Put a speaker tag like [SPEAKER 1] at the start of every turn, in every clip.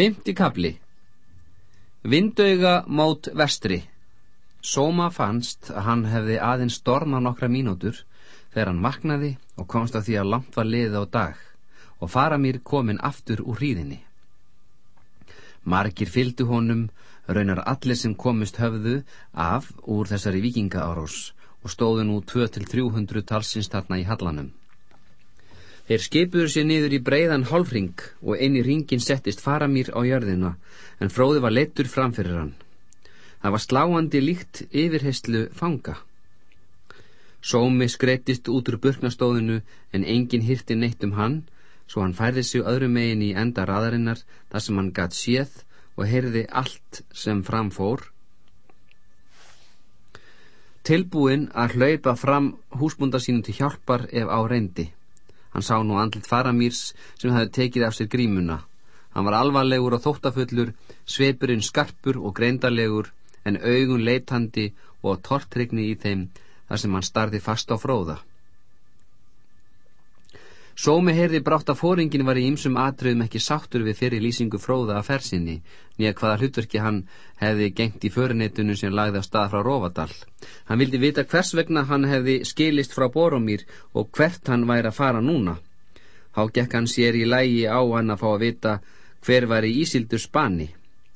[SPEAKER 1] Fymti kapli Vindauga mót vestri Sóma fannst að hann hefði aðeins stormað nokkra mínútur þegar hann vaknaði og komst að því að langt var liðið á dag og Faramír kominn aftur úr hríðinni. Margir fylgdu honum, raunar allir sem komist höfðu af úr þessari vikingaárós og stóðu nú 2-300 talsins þarna í hallanum. Þeir skipuður sér niður í breiðan hálfring og í ringin settist faramýr á jörðina, en fróði var leittur framfyrir hann. Það var sláandi líkt yfirheyslu fanga. Sómi skreittist út úr burknastóðinu en engin hirti neitt um hann, svo hann færði sig öðru megin í enda raðarinnar þar sem hann gatt séð og heyrði allt sem framfór. Tilbúin að hlaupa fram húsbúnda sínum til hjálpar ef á reyndi. Hann sá nú andlit faramýrs sem hefði tekið af sér grímuna. Hann var alvarlegur og þóttafullur, sveipurinn skarpur og greindalegur, en augun leitandi og tortrygni í þeim þar sem hann starði fast á fróða. Sómi heyrði brátt að fóringin var í ymsum atriðum ekki sáttur við fyrir lýsingu fróða að fersinni, nýja hvaða hlutverki hann hefði gengt í förunettinu sem lagði á stað frá Rófadal. Hann vildi vita hvers vegna hann hefði skilist frá Boromír og hvert hann væri að fara núna. Há gekk hann sér í lægi á hann að fá að vita hver var í Ísildur Spani.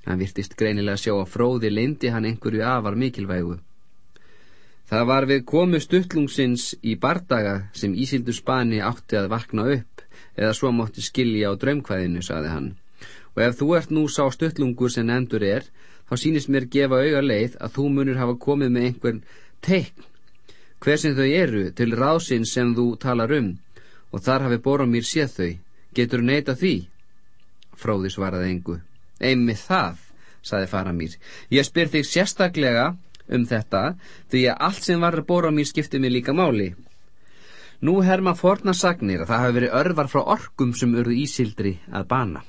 [SPEAKER 1] Hann virtist greinilega sjá að fróði leindi hann einhverju afar mikilvægu. Það var við komu stuttlungsins í bardaga sem Ísildur Spani átti að vakna upp eða svo mótti skilja á draumkvæðinu, saði hann. Og ef þú ert nú sá stuttlungur sem endur er, þá sínist mér gefa auga leið að þú munur hafa komið með einhvern teikn, hver sem þau eru, til rásinn sem þú talar um, og þar hafi Boromír séð þau. Getur neita því? Fróði svaraði engu. Einmi það, saði Faramír. Ég spyr þig sérstaklega um þetta því að allt sem var að bóra á mér skipti mig líka máli. Nú herma forna sagnir að það hafi verið örvar frá orkum sem urðu ísildri að bana.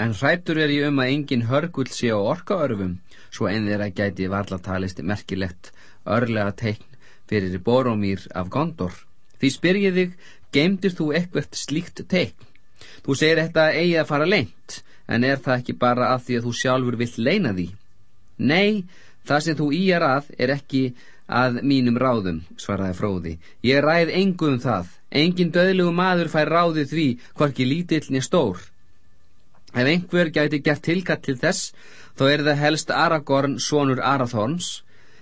[SPEAKER 1] En hrættur er ég um að engin hörgull sé á orkaörfum, svo en þeirra gæti varla talist merkilegt örlega teikn fyrir Boromír af Gondor. Því spyr ég þig, geimdir þú eitthvert slíkt teikn? Þú segir þetta eigi að fara leint, en er það ekki bara að því að þú sjálfur vill leina því? Nei, Það sem þú íjar að er ekki að mínum ráðum, svaraði fróði. Ég ræð engu um það. Engin döðlegu maður fær ráðið því, hvorki lítillni stór. Ef einhver gæti gert tilkatt til þess, þó er það helst Aragorn, sonur Arathorns,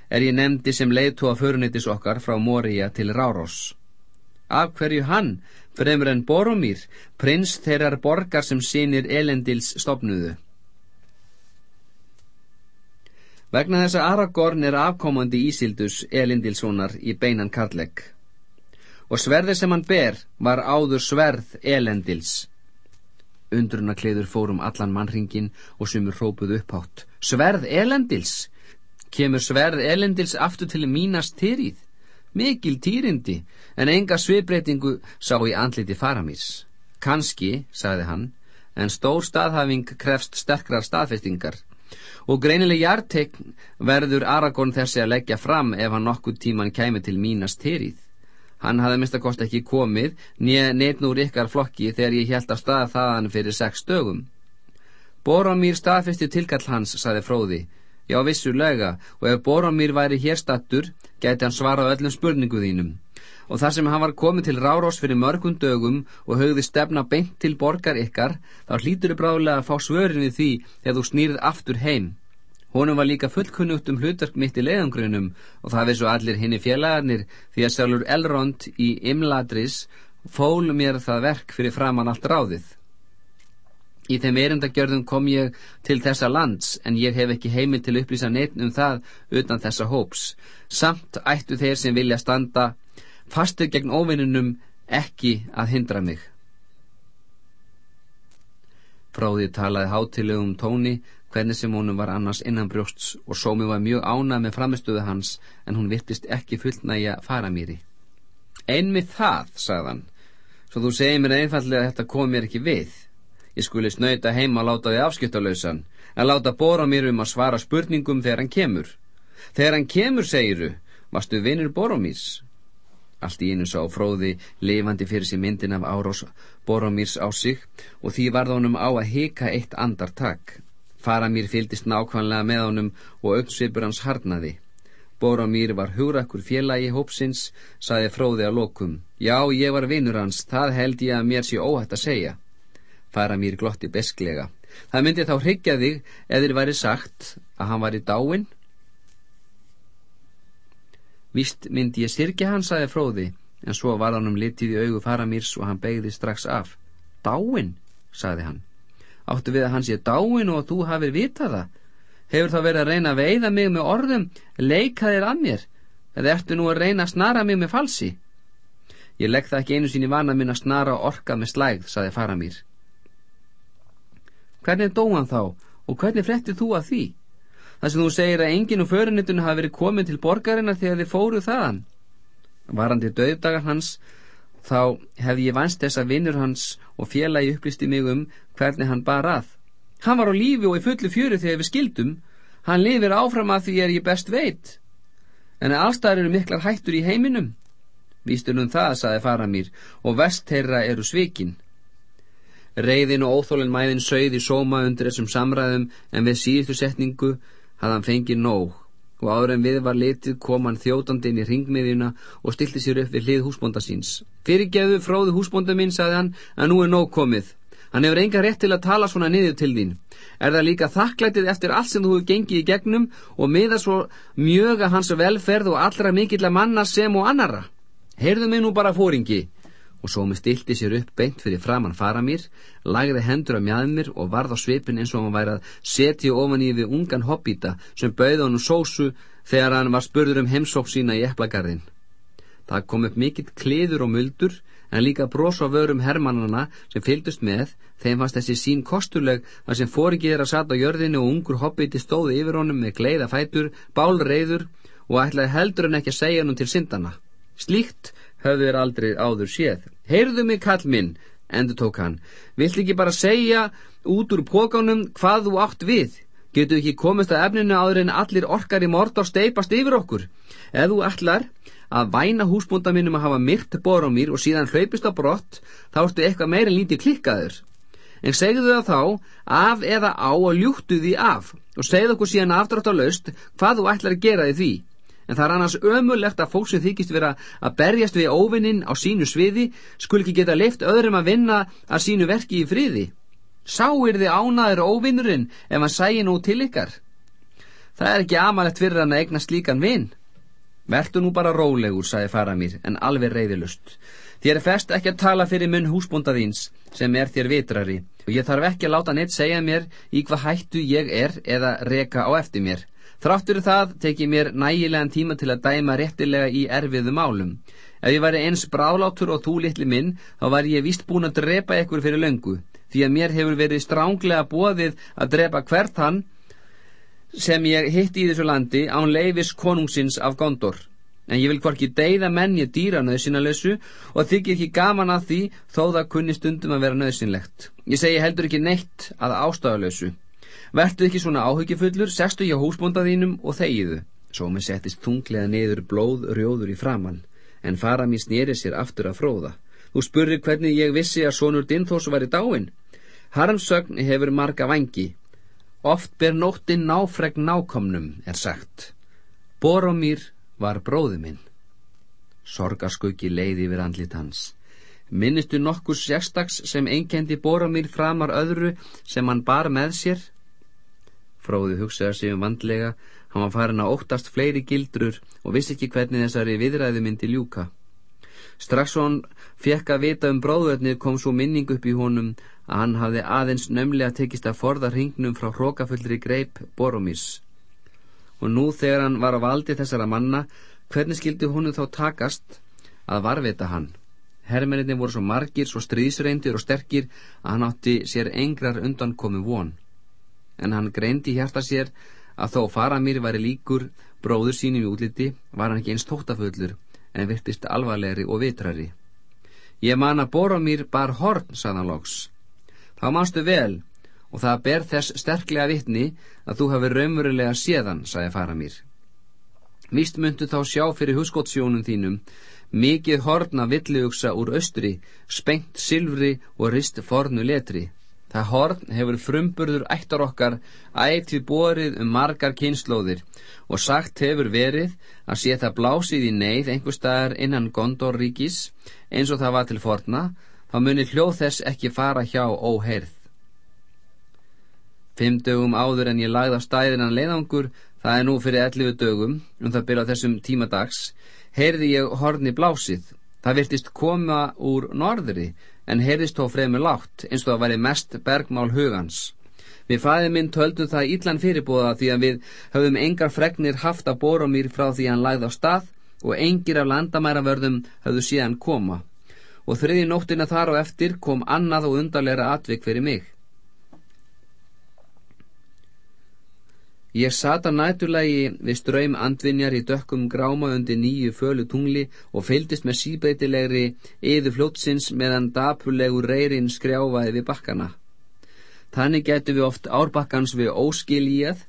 [SPEAKER 1] er ég nefndi sem leiðtú að förunitis okkar frá Moria til Rárós. Af hverju hann, fremur en Boromír, prins þeirrar borgar sem sínir elendils stopnuðu. Vegna þess að Aragorn er afkomandi Ísildus Elindilssonar í beinan karlegg. Og sverði sem hann ber var áður sverð Elendils. Undrunarkleiður fórum allan mannringin og sumur hrópuð upphátt. Sverð Elendils? Kemur sverð Elendils aftur til mínast týrið? Mikil týrindi, en enga svipreitingu sá í andliti faramís. Kanski, sagði hann, en stór staðhafing krefst sterkrar staðfestingar og greinileg jartekn verður Aragorn þessi að leggja fram ef hann nokkuð tíman kæmi til mínast terið. Hann hafði mista kost ekki komið nýja neitnúr ykkar flokki þegar ég held að staða þaðan fyrir sex dögum. Boromír staðfesti tilkall hans, saði fróði. Já, vissulega, og ef Boromír væri hér stattur, gæti hann svarað öllum spurningu þínum og þar sem hann var komið til Rárós fyrir mörgum dögum og höfði stefna beint til borgar ykkar, þá hlýtur þið bráðlega að fá svörin við því þegar þú snýrið aftur heim. Honum var líka fullkunnugt um hlutverk mitt í leiðangrunum og það vissu allir henni félagarnir því að sjálfur Elrond í Imladris fól mér það verk fyrir framann allt ráðið. Í þeim erindagjörðum kom ég til þessa lands en ég hef ekki heimil til upplýsa neitt um það utan þessa hóps. Samt ættu þeir sem vilja standa fastur gegn óvinnunum ekki að hindra mig. Fráði talaði hátilegum tóni hvernig sem honum var annars innan brjósts og sómi var mjög ánað með framistöðu hans en hún virtist ekki fullnægja fara mýri. Einmið það, sagðan, svo þú segir mér einfallega að þetta kom mér ekki við. Ég skuli snöyta heima að láta þið afskiptalausan, að láta bóra mér um að svara spurningum þegar hann kemur. Þegar hann kemur, segiru, varstu vinnur Boromís? Allt í einu sá fróði lifandi fyrir sér myndin af Árós Boromírs á sig og því varð honum á að hika eitt andartak. Faramír fylgist nákvæmlega með honum og auksvipur hans harnaði. Boromír var hugrakkur félagi hópsins, saði fróði að lokum. Já, ég var vinnur hans, það held ég að mér sé óhætt að segja. Faramír glotti besklega. Það myndi þá hryggja þig eða þér væri sagt að hann var í dáin Vist myndi ég sirkja hann, saði fróði, en svo var hann um litið í augu faramýrs og hann begði strax af. Dáin, saði hann. Áttu við að hann sé dáin og þú hafið vitaða? Hefur þá verið að reyna að veiða mig með orðum, leika þér að mér, eða ertu nú að reyna að snara mig með falsi? Ég legg það ekki einu sín í vana minn að snara orka með slægð, saði faramýr. Hvernig dóan þá og hvernig frettið þú að því? þar sem þú segir að enginn úr förunitunum hafi verið komin til borgarina þegar þið fóruð þaðan. Varandi döðdagar hans, þá hefði ég vannst þess að vinnur hans og félagi upplýsti mig um hvernig hann bar að. Hann var á lífi og í fullu fjöru þegar við skildum. Hann lifir áfram að því er ég best veit. En allstæðar eru miklar hættur í heiminum. Vístunum það, saði Faramír, og vestherra eru svikinn. Reyðin og óþólinn mæðin sögði sóma undir þessum samræðum en við síðustu setningu hafði hann fengið nóg og áður en við var litið kom hann þjótandi inn í ringmiðjuna og stilti sér upp við hlið húsbónda síns. Fyrirgeðu fróðu húsbónda minn, sagði hann, að nú er nóg komið. Hann hefur enga rétt til að tala svona niður til þín. Er það líka þakklætið eftir allt sem þú hefur gengið í gegnum og miða svo mjög að hans velferð og allra mikill að manna sem og annara? Heyrðu mig nú bara fóringi og með stilti sér upp beint fyrir framann faramýr, lagði hendur á mjadmir og varð á svipin eins og hann væri að setja ofan í við ungan hobbíta sem bauði honum sósu þegar hann var spurður um heimsók sína í eplagarðin. Það kom upp mikill kliður og muldur en líka brós á vörum hermannana sem fyldust með, þeim fannst þessi sín kostuleg þar sem fóringið að sata á jörðinu og ungur hobbíti stóði yfir honum með gleiða fætur, bál reyður og ætlaði heldur en ekki að segja hann til syndana. Slíkt höfðu þér aldrei áður séð. Heyrðu mig kall minn, endur tók hann, vilt ekki bara segja út úr pókánum hvað þú átt við? Getur ekki komist að efninu áður en allir orkar í mordor steipast yfir okkur? Ef þú ætlar að væna húsbúnda minnum að hafa myrt bor á mér og síðan hlaupist á brott, þá ertu eitthvað meira lítið klikkaður. En segðu það þá af eða á og ljúttu því af og segðu okkur síðan laust hvað þú ætlar að gera því því en það er annars ömulegt að fólk sem þykist vera að berjast við óvinnin á sínu sviði skul ekki geta leift öðrum að vinna að sínu verki í friði. Sáir þið ánaður óvinnurinn ef hann sæi nú til ykkar? Það er ekki amalegt fyrir hann að egna slíkan vinn. Vertu nú bara rólegur, sagði Faramír, en alveg reyðilust. Þér er fest ekki að tala fyrir munn húsbúndaðins, sem er þér vitrari, og ég þarf ekki að láta neitt segja mér í hvað hættu ég er eða reka á eftir mér. Þráttur það tekið mér nægilegan tíma til að dæma réttilega í erfiðu málum. Ef ég væri eins brálátur og þú litli minn, þá var ég vist búin að drepa ykkur fyrir löngu, því að mér hefur verið stránglega bóðið að drepa hvert hann sem ég hitti í þessu landi án leifis konungsins af Gondor. En ég vil hvorki deyða menn ég dýra nöðsynalösu og þykir ekki gaman að því þó það kunni stundum að vera nöðsynlegt. Ég segi heldur ekki neitt að ástæðalösu. Vertu ekki svona áhyggjufullur, sestu hjá húsbóndaðínum og þegiðu. Sómi settist þunglega niður blóð rjóður í framann, en fara mér snýri sér aftur að fróða. Þú spurri hvernig ég vissi að sonur Dinþós var í dáin. Harmsögn hefur marga vangi. Oft ber nóttin náfreg nákomnum, er sagt. Boromír var bróðu minn. Sorgarskuggi leiði yfir andlit hans. Minnistu nokkur sérstags sem einkendi Boromír framar öðru sem hann bar með sér? Fróði hugsaði sig um vandlega, hann var farin að óttast fleiri gildrur og vissi ekki hvernig þessari viðræðu myndi ljúka. Strax hann fekk að vita um bróðverðnið kom svo minning upp í honum að hann hafði aðeins nömlega tekist að forða hringnum frá hrókafullri greip Boromís. Og nú þegar hann var á valdi þessara manna, hvernig skildi húnu þá takast að varvita hann? Hermerinni voru svo margir, svo stríðsreindir og sterkir að hann átti sér engrar undan komi von en hann greindi hjarta sér að þó Faramír væri líkur bróður sínum í útliti var hann ekki eins tóttafullur en virtist alvarlegri og vitrari. Ég man að Boromír bar horn, saðan loks. Þá manstu vel og það ber þess sterklega vittni að þú hafi raumurulega séðan, sagði Faramír. Vist myndu þá sjá fyrir huskottsjónum þínum mikið horna villiugsa úr austri, spengt silfri og rist fornu letri. Það horn hefur frumburður ættar okkar ætti borið um margar kynnslóðir og sagt hefur verið að sé það blásið í neyð einhver staðar innan Gondorríkis eins og það var til forna, þá munir hljóð þess ekki fara hjá óheirð. Fimm dögum áður en ég lagði á stæðinan leiðangur, það er nú fyrir 11 dögum, um það byrja þessum tímadags, heyrði ég horni blásið. Það virtist koma úr norðri, en heyrðist þó fremur látt, eins og það væri mest bergmál hugans. Við fæði minn töldum það íllan fyrirbúða því að við höfum engar fregnir haft að bóra mér frá því hann lagði á stað og engir af landamæravörðum höfðu síðan koma. Og þriði nóttina þar og eftir kom annað og undarleira atvik fyrir mig. Ég sata nætulegi við ströym andvinjar í dökkum gráma undir nýju fölu tungli og fylgdist með síbreytilegri yður fljótsins meðan dapulegur reyrin skrjáfaði við bakkana. Þannig getur við oft árbakkans við óskilíjað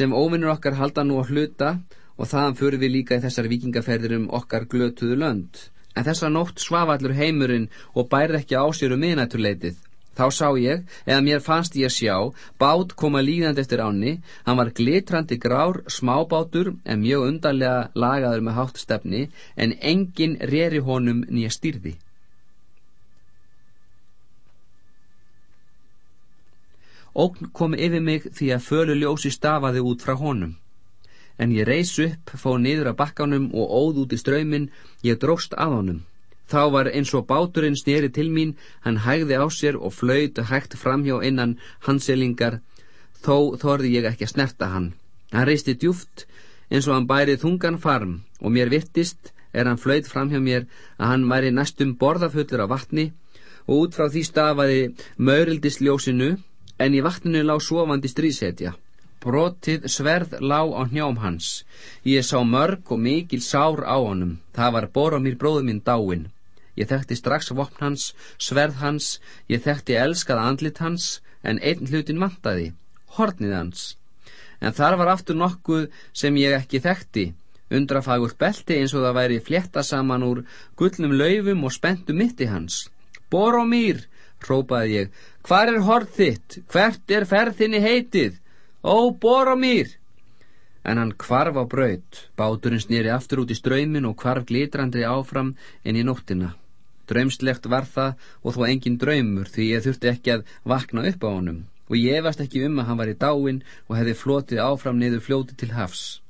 [SPEAKER 1] sem óvinnur okkar halda nú að hluta og þaðan fyrir við líka í þessar vikingaferðir um okkar glötuðu lönd. En þessa nótt svafallur heimurinn og bærði ekki á sér um miðnættuleitið. Þá sá ég, eða mér fannst ég sjá, bát koma líðandi eftir áni, hann var glitrandi grár, smábátur en mjög undarlega lagaður með hátt stefni, en engin reri honum nýja stýrði. Ógn kom yfir mig því að fölu ljósi stafaði út frá honum. En ég reys upp, fóð niður að bakkanum og óð út í ströymin, ég dróst að honum. Þá var eins og báturinn sneri til mín, hann hægði á sér og flöyt hægt framhjá innan hanselingar, þó þorði ég ekki að snerta hann. Hann reisti djúft eins og hann bærið þungan farm og mér virtist, er hann flöyt framhjá mér, að hann væri næstum borðafullur af vatni og út frá því stafaði maurildis-ljósinu en í vatninu lág sofandi stríðsetja. Brotið sverð lág á hnjám hans. Ég sá mörg og mikil sár á honum. Það var Boromír bróðu minn dáin. Ég þekkti strax vopn hans, sverð hans, ég þekkti elskað andlit hans, en einn hlutin vantaði, hornið hans. En þar var aftur nokkuð sem ég ekki þekkti, undrafagurt belti eins og það væri flétta saman úr gullnum laufum og spentu mitti hans. Boromír, rópaði ég, hvar er horð þitt? Hvert er ferðinni heitið? Ó, Boromír! En hann kvarf á braut, báturinn snýri aftur út í ströymin og kvarf glitrandi áfram inn í nóttina. Draumslegt var það og þó engin draumur því ég þurfti ekki að vakna upp á honum og ég efast ekki um að hann var í dáin og hefði flotið áfram niður fljóti til hafs.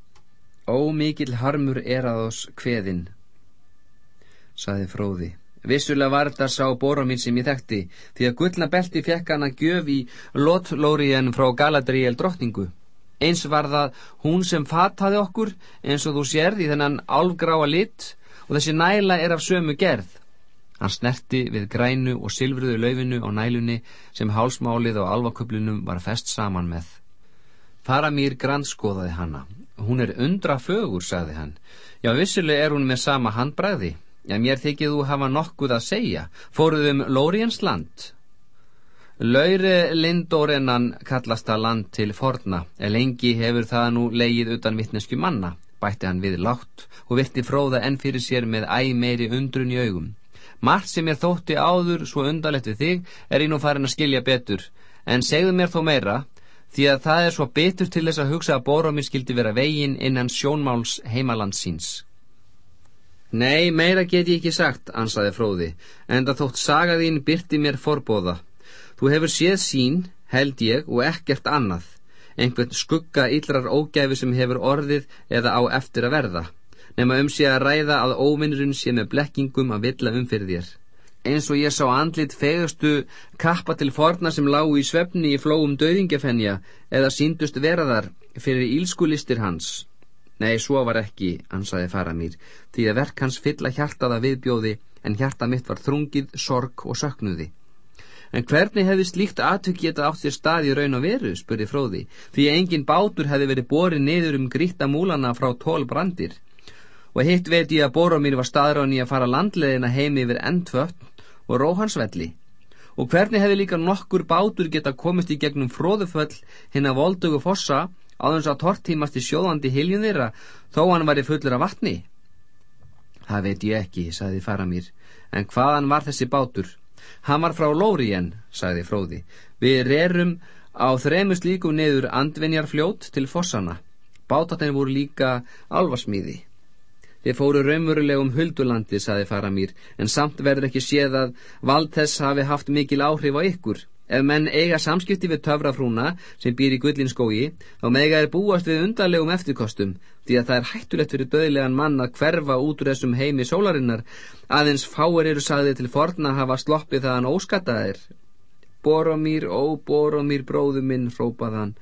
[SPEAKER 1] Ó mikil harmur er að oss kveðin, saði fróði. Vissulega var þetta sá bóra mín sem ég þekkti því að gullna belti fekk hann að gjöf í lotlóriðan frá Galadriel drottningu. Eins var það hún sem fattaði okkur eins og þú sérði þennan álgráa lit og þessi næla er af sömu gerð. Hann snerti við grænu og silfruðu laufinu á nælunni sem hálsmálið og alvaköplunum var fest saman með. Faramír grannskoðaði hanna. Hún er undra fögur, sagði hann. Já, vissileg er hún með sama handbræði. Já, mér þykir þú hafa nokkuð að segja. Fóruðum Lóriens land. Lauri Lindórennan kallast það land til forna. Lengi hefur það nú leið utan vittnesku manna, bætti hann við látt og virti fróða enn fyrir sér með æg meiri undrun í augum. Margt sem ég þótti áður svo undalegt við þig er ég nú farin að skilja betur, en segðu mér þó meira, því að það er svo betur til þess að hugsa að Boromir skildi vera veginn innan sjónmáls heimalandsins. Nei, meira get ég ekki sagt, ansaði fróði, en það þótt sagaðín byrti mér forbóða. Þú hefur séð sín, held ég, og ekkert annað, einhvern skugga yllrar ógæfi sem hefur orðið eða á eftir að verða nema um sé að ræða að óvinnurinn sé með blekkingum að villa um fyrir þér. Eins og ég sá andlit fegustu kappa til forna sem lágu í svefni í flóum döðingafennja eða síndust veraðar fyrir ílskulistir hans. Nei, svo var ekki, ansaði fara mér, því að verk hans fylla hjartaða viðbjóði en hjarta mitt var þrungið, sorg og söknuði. En hvernig hefði slíkt aðtök geta átt sér stað í raun og veru, spurði fróði, því engin bátur hefði verið borið niður um gríta múlana frá tól brandir og hitt veit ég að Boromir var staðrán í að fara landleðina heimi yfir endvötn og róhansvelli og hvernig hefði líka nokkur bátur geta komist í gegnum fróðuföll hinn að voldugu fossa á þess að tortímast í sjóðandi hiljun þeirra þó hann var í fullur af vatni Það veit ég ekki, sagði Faramír, en hvaðan var þessi bátur? Hann var frá Lórien, sagði Fróði. Við rerum á þremust líkum niður andvenjar fljót til fossana. Bátatinn voru líka alvarsmíði. Þið fóru raumurulegum huldulandi, saði Faramír, en samt verður ekki séð að vald þess hafi haft mikil áhrif á ykkur. Ef menn eiga samskipti við töfrafrúna sem býr í gullinskógi, þá mega er búast við undarlegum eftirkostum, því að það er hættulegt fyrir döðlegan mann að hverfa út úr þessum heimi sólarinnar, aðeins fáir eru sagði til forna hafa sloppið það hann óskattaðir. Boromír, ó Boromír, bróðu minn, hrópað hann.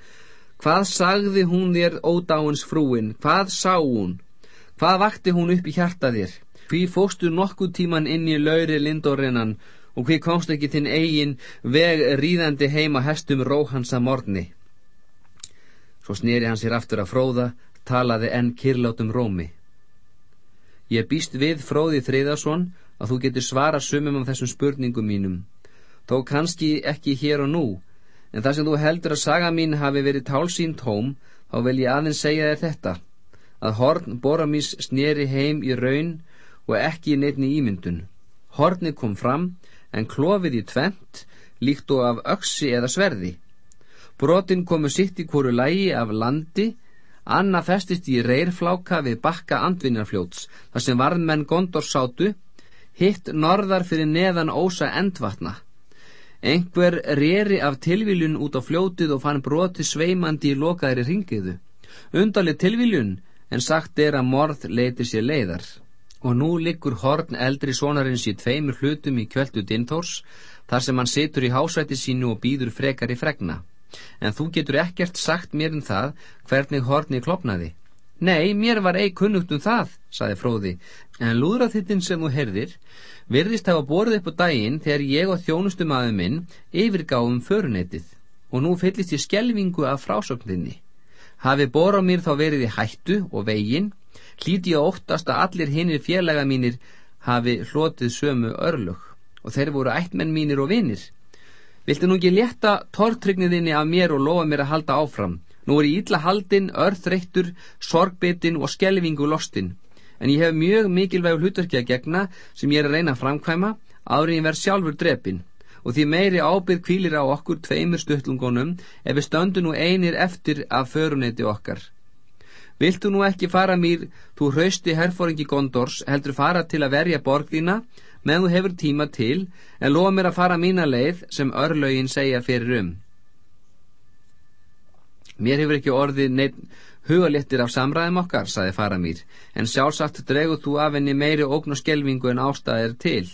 [SPEAKER 1] Hvað sagði hún þér ódáins frúin? Hvað sá hún? Hvað vakti hún upp í hjarta þér? Hví fóstu nokkuð tíman inn í lauri lindórinnan og hví komst ekki þinn eigin veg ríðandi heima hestum róhansa morni. Svo snýri hann sér aftur að fróða, talaði enn kirlátum rómi. Ég býst við fróði þriðason að þú getur svara sumum af þessum spurningum mínum. Þó kannski ekki hér og nú, en það sem þú heldur að saga mín hafi verið tálsín tóm, þá vil ég aðeins segja þér þetta, að horn Boramís snýri heim í raun og ekki í neittni ímyndun. Hornið kom fram, en klofið í tvent líkt og af öksi eða sverði. Brotin komu sitt í hverju lægi af landi, Anna festist í reyrfláka við bakka andvinnarfljóts, þar sem varðmenn Gondor sátu, hitt norðar fyrir neðan ósa endvatna. Engver reri af tilviljun út á fljótið og fann broti sveimandi í lokaðri ringiðu. Undarlega tilviljun, en sagt er að morð leiti sér leiðar og nú liggur horn eldri sonarins í tveimur hlutum í kvöldu Dinthors, þar sem hann situr í hásæti sínu og býður frekar í fregna. En þú getur ekkert sagt mér um það hvernig horni klopnaði. Nei, mér var ei kunnugt um það, saði fróði, en lúðraþittin sem þú herðir virðist hafa borðið upp á daginn þegar ég og þjónustum aðeins minn yfirgáðum förunetið og nú fyllist ég skelvingu af frásögninni. Hafi bor á mér þá verið í hættu og veginn hlíti ég óttast að allir hinnir félaga mínir hafi hlotið sömu örlög og þeir voru ættmenn mínir og vinir. Viltu nú ekki létta tortrygniðinni af mér og lofa mér að halda áfram? Nú er ég ítla haldinn, örþreyttur, sorgbyttin og skelvingu lostinn. En ég hef mjög mikilvægur hlutverki að gegna sem ég er að reyna að framkvæma árið ég verð sjálfur drepin og því meiri ábyrg kvílir á okkur tveimur stuttlungunum ef við stöndum nú einir eftir af föruneti okkar. Viltu nú ekki fara mér, þú hrausti herfóringi Gondors, heldur fara til að verja borg þína, meðan þú hefur tíma til, en lofa mér að fara mína leið sem örlögin segja fyrir um. Mér hefur ekki orðið neitt hugalettir af samræðum okkar, saði fara mér, en sjálfsagt dreguð þú af henni meiri ógn og skelvingu en ástæðir til,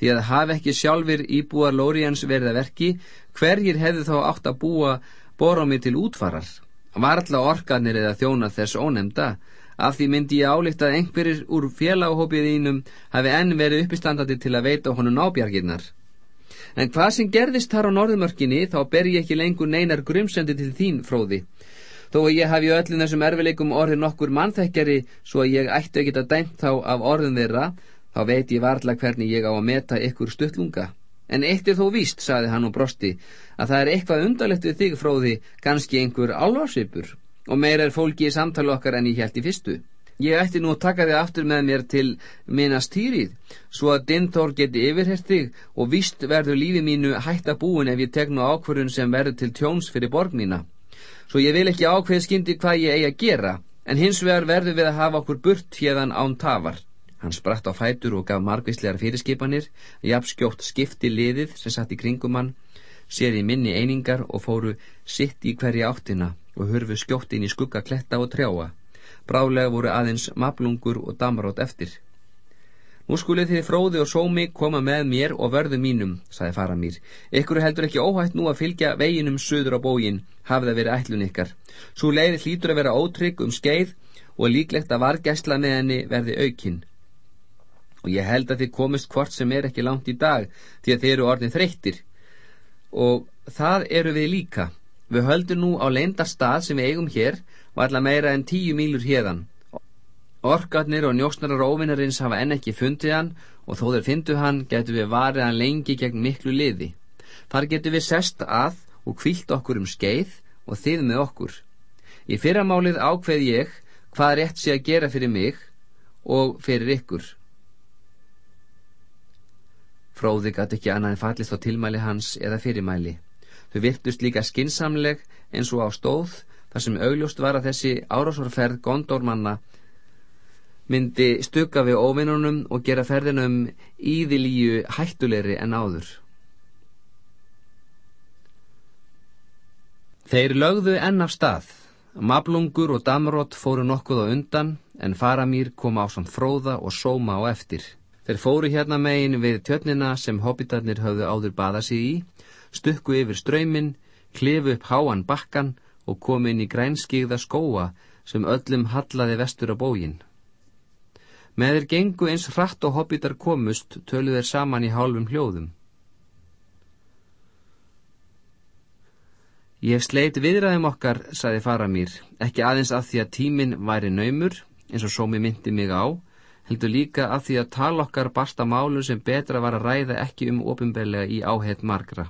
[SPEAKER 1] því að hafi ekki sjálfur íbúar Lórians verið að verki, hverjir hefðu þá átt að búa borómi til útfarar? Var alla orkanir eða þjóna þess ónemda, af því myndi ég álíkt að einhverjir úr félagahópið þínum hafi enn verið uppistandandi til að veita honum nábjarginnar. En hvað sem gerðist þar á norðumörkinni þá ber ég ekki lengur neinar grumsendi til þín, fróði. Þó að ég hafi öllin þessum erfileikum orðið nokkur mannþekkjari svo að ég ættu ekki að dæmt þá af orðum þeirra, þá veit ég varla hvernig ég á að meta ykkur stuttlunga. En eitt er þó víst, saði hann og brosti, að það er eitthvað undarlegt við þig, fróði, kannski einhver alvarsipur, og meira er fólki í samtali okkar en ég held í fyrstu. Ég ætti nú að taka þig aftur með mér til minnast týrið, svo að Dintor geti yfirherst þig og víst verður lífi mínu hætta búin ef ég tegnu ákvörðun sem verður til tjóns fyrir borg mína. Svo ég vil ekki ákveð skyndi hvað ég eigi að gera, en hins vegar verður við að hafa okkur burt hérðan án tafar. Hann spratt á fætur og gaf margvíslegar fyrirskipanir, jafnskjótt skipti liðið sem satt í kringum hann, sér í minni einingar og fóru sitt í hverja áttina og hurfu skjótt inn í skugga kletta og trjáa. Brálega voru aðeins mablungur og damrót eftir. Nú skulið þið fróði og sómi koma með mér og vörðu mínum, saði fara mér. Ykkur heldur ekki óhætt nú að fylgja veginum söður á bógin, hafið að vera ætlun ykkar. Svo leið hlýtur að vera ótrygg um skeið og líklegt að vargæsla með henni verði aukinn og ég held að þið komist hvort sem er ekki langt í dag því að þið eru orðin þreyttir. Og það eru við líka. Við höldum nú á leinda stað sem við eigum hér og alla meira en tíu mílur hérðan orgarnir og njósnarar óvinnarins hafa enn ekki fundið hann og þó þeir fyndu hann getur við varið hann lengi gegn miklu liði. Þar getur við sest að og kvílt okkur um skeið og þið með okkur. Í fyrramálið ákveð ég hvað rétt sé að gera fyrir mig og fyrir ykkur Fróði gæti ekki annað en fallist á tilmæli hans eða fyrirmæli. Þau virtust líka skinsamleg eins og á stóð þar sem augljóst var að þessi árásvarferð gondórmanna myndi stukka við óvinnunum og gera ferðinum íðilíu hættulegri en áður. Þeir lögðu enn af stað. Mablungur og damrótt fóru nokkuð á undan en Faramír kom á samt fróða og sóma á eftir. Þeir fóru hérna megin við tjötnina sem hobbitarnir höfðu áður baða sig í, stukku yfir ströymin, klifu upp háan bakkan og komu inn í grænskigða skóa sem öllum hallaði vestur á bógin. Með þeir gengu eins hratt og hobbitar komust tölu þeir saman í hálfum hljóðum. Ég sleit viðræðum okkar, saði Faramír, ekki aðeins að því að tíminn væri naumur, eins og sómi myndi mig á, heldur líka að því að tal okkar barsta málu sem betra var að ræða ekki um ofinbeglega í áheit margra.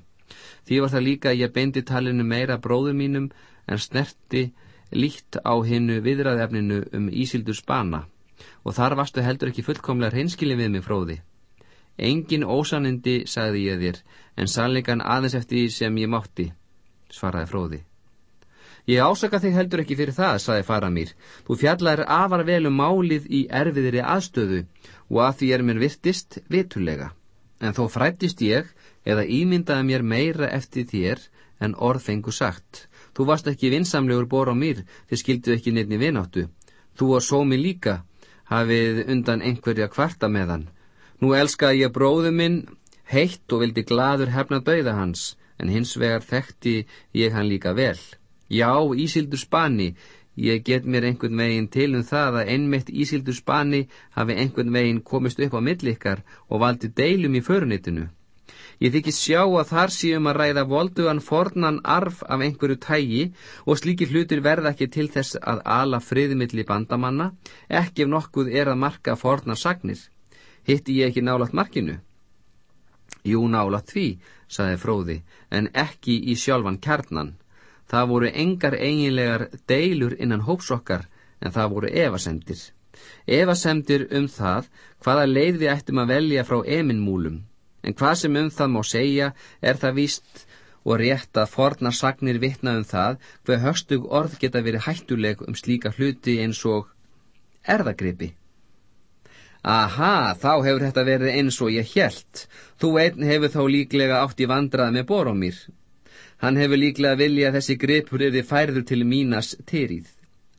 [SPEAKER 1] Því var það líka að ég beindi talinu meira bróður mínum en snerti líkt á hinnu viðræðefninu um Ísildur Spana og þar varstu heldur ekki fullkomlega hreinskilin við mig fróði. Engin ósanindi, sagði ég þér, en sannleikan aðeins eftir því sem ég mátti, svaraði fróði. Ég ásaka þig heldur ekki fyrir það, saði Faramír. Þú fjallar afar vel um málið í erfiðri aðstöðu og að því er mér virtist vitulega. En þó frættist ég eða ímyndaði mér meira eftir þér en orð fengu sagt. Þú varst ekki vinsamlegur bor á mér, þið skildu ekki nefni vináttu. Þú og sómi líka, hafið undan einhverja kvarta með hann. Nú elskaði ég bróðu minn heitt og vildi gladur hefna dauða hans, en hins vegar þekkti ég hann líka vel. Já, Ísildur Spani, ég get mér einhvern veginn til um það að einmitt Ísildur Spani hafi einhvern veginn komist upp á millikar og valdi deilum í förunitinu. Ég þykist sjá að þar séum að ræða voldugan fornan arf af einhverju tægi og slíki hlutir verða ekki til þess að ala friðmiðli bandamanna, ekki ef nokkuð er að marka forna sagnir. Hitti ég ekki nálat markinu? Jú, nálat því, saði fróði, en ekki í sjálfan kjarnan. Það voru engar eiginlegar deilur innan hópsokkar en það voru evasemdir. Evasemdir um það hvaða leið við ættum að velja frá eminmúlum. En hvað sem um það má segja er það víst og rétt að forna sagnir vittna um það hver höstug orð geta verið hættuleg um slíka hluti eins og erðagripi. Aha, þá hefur þetta verið eins og ég helt. Þú einn hefur þá líklega átt í vandrað með borómýr. Hann hefur líklega viljað þessi gripur yfir færður til mínas týrið.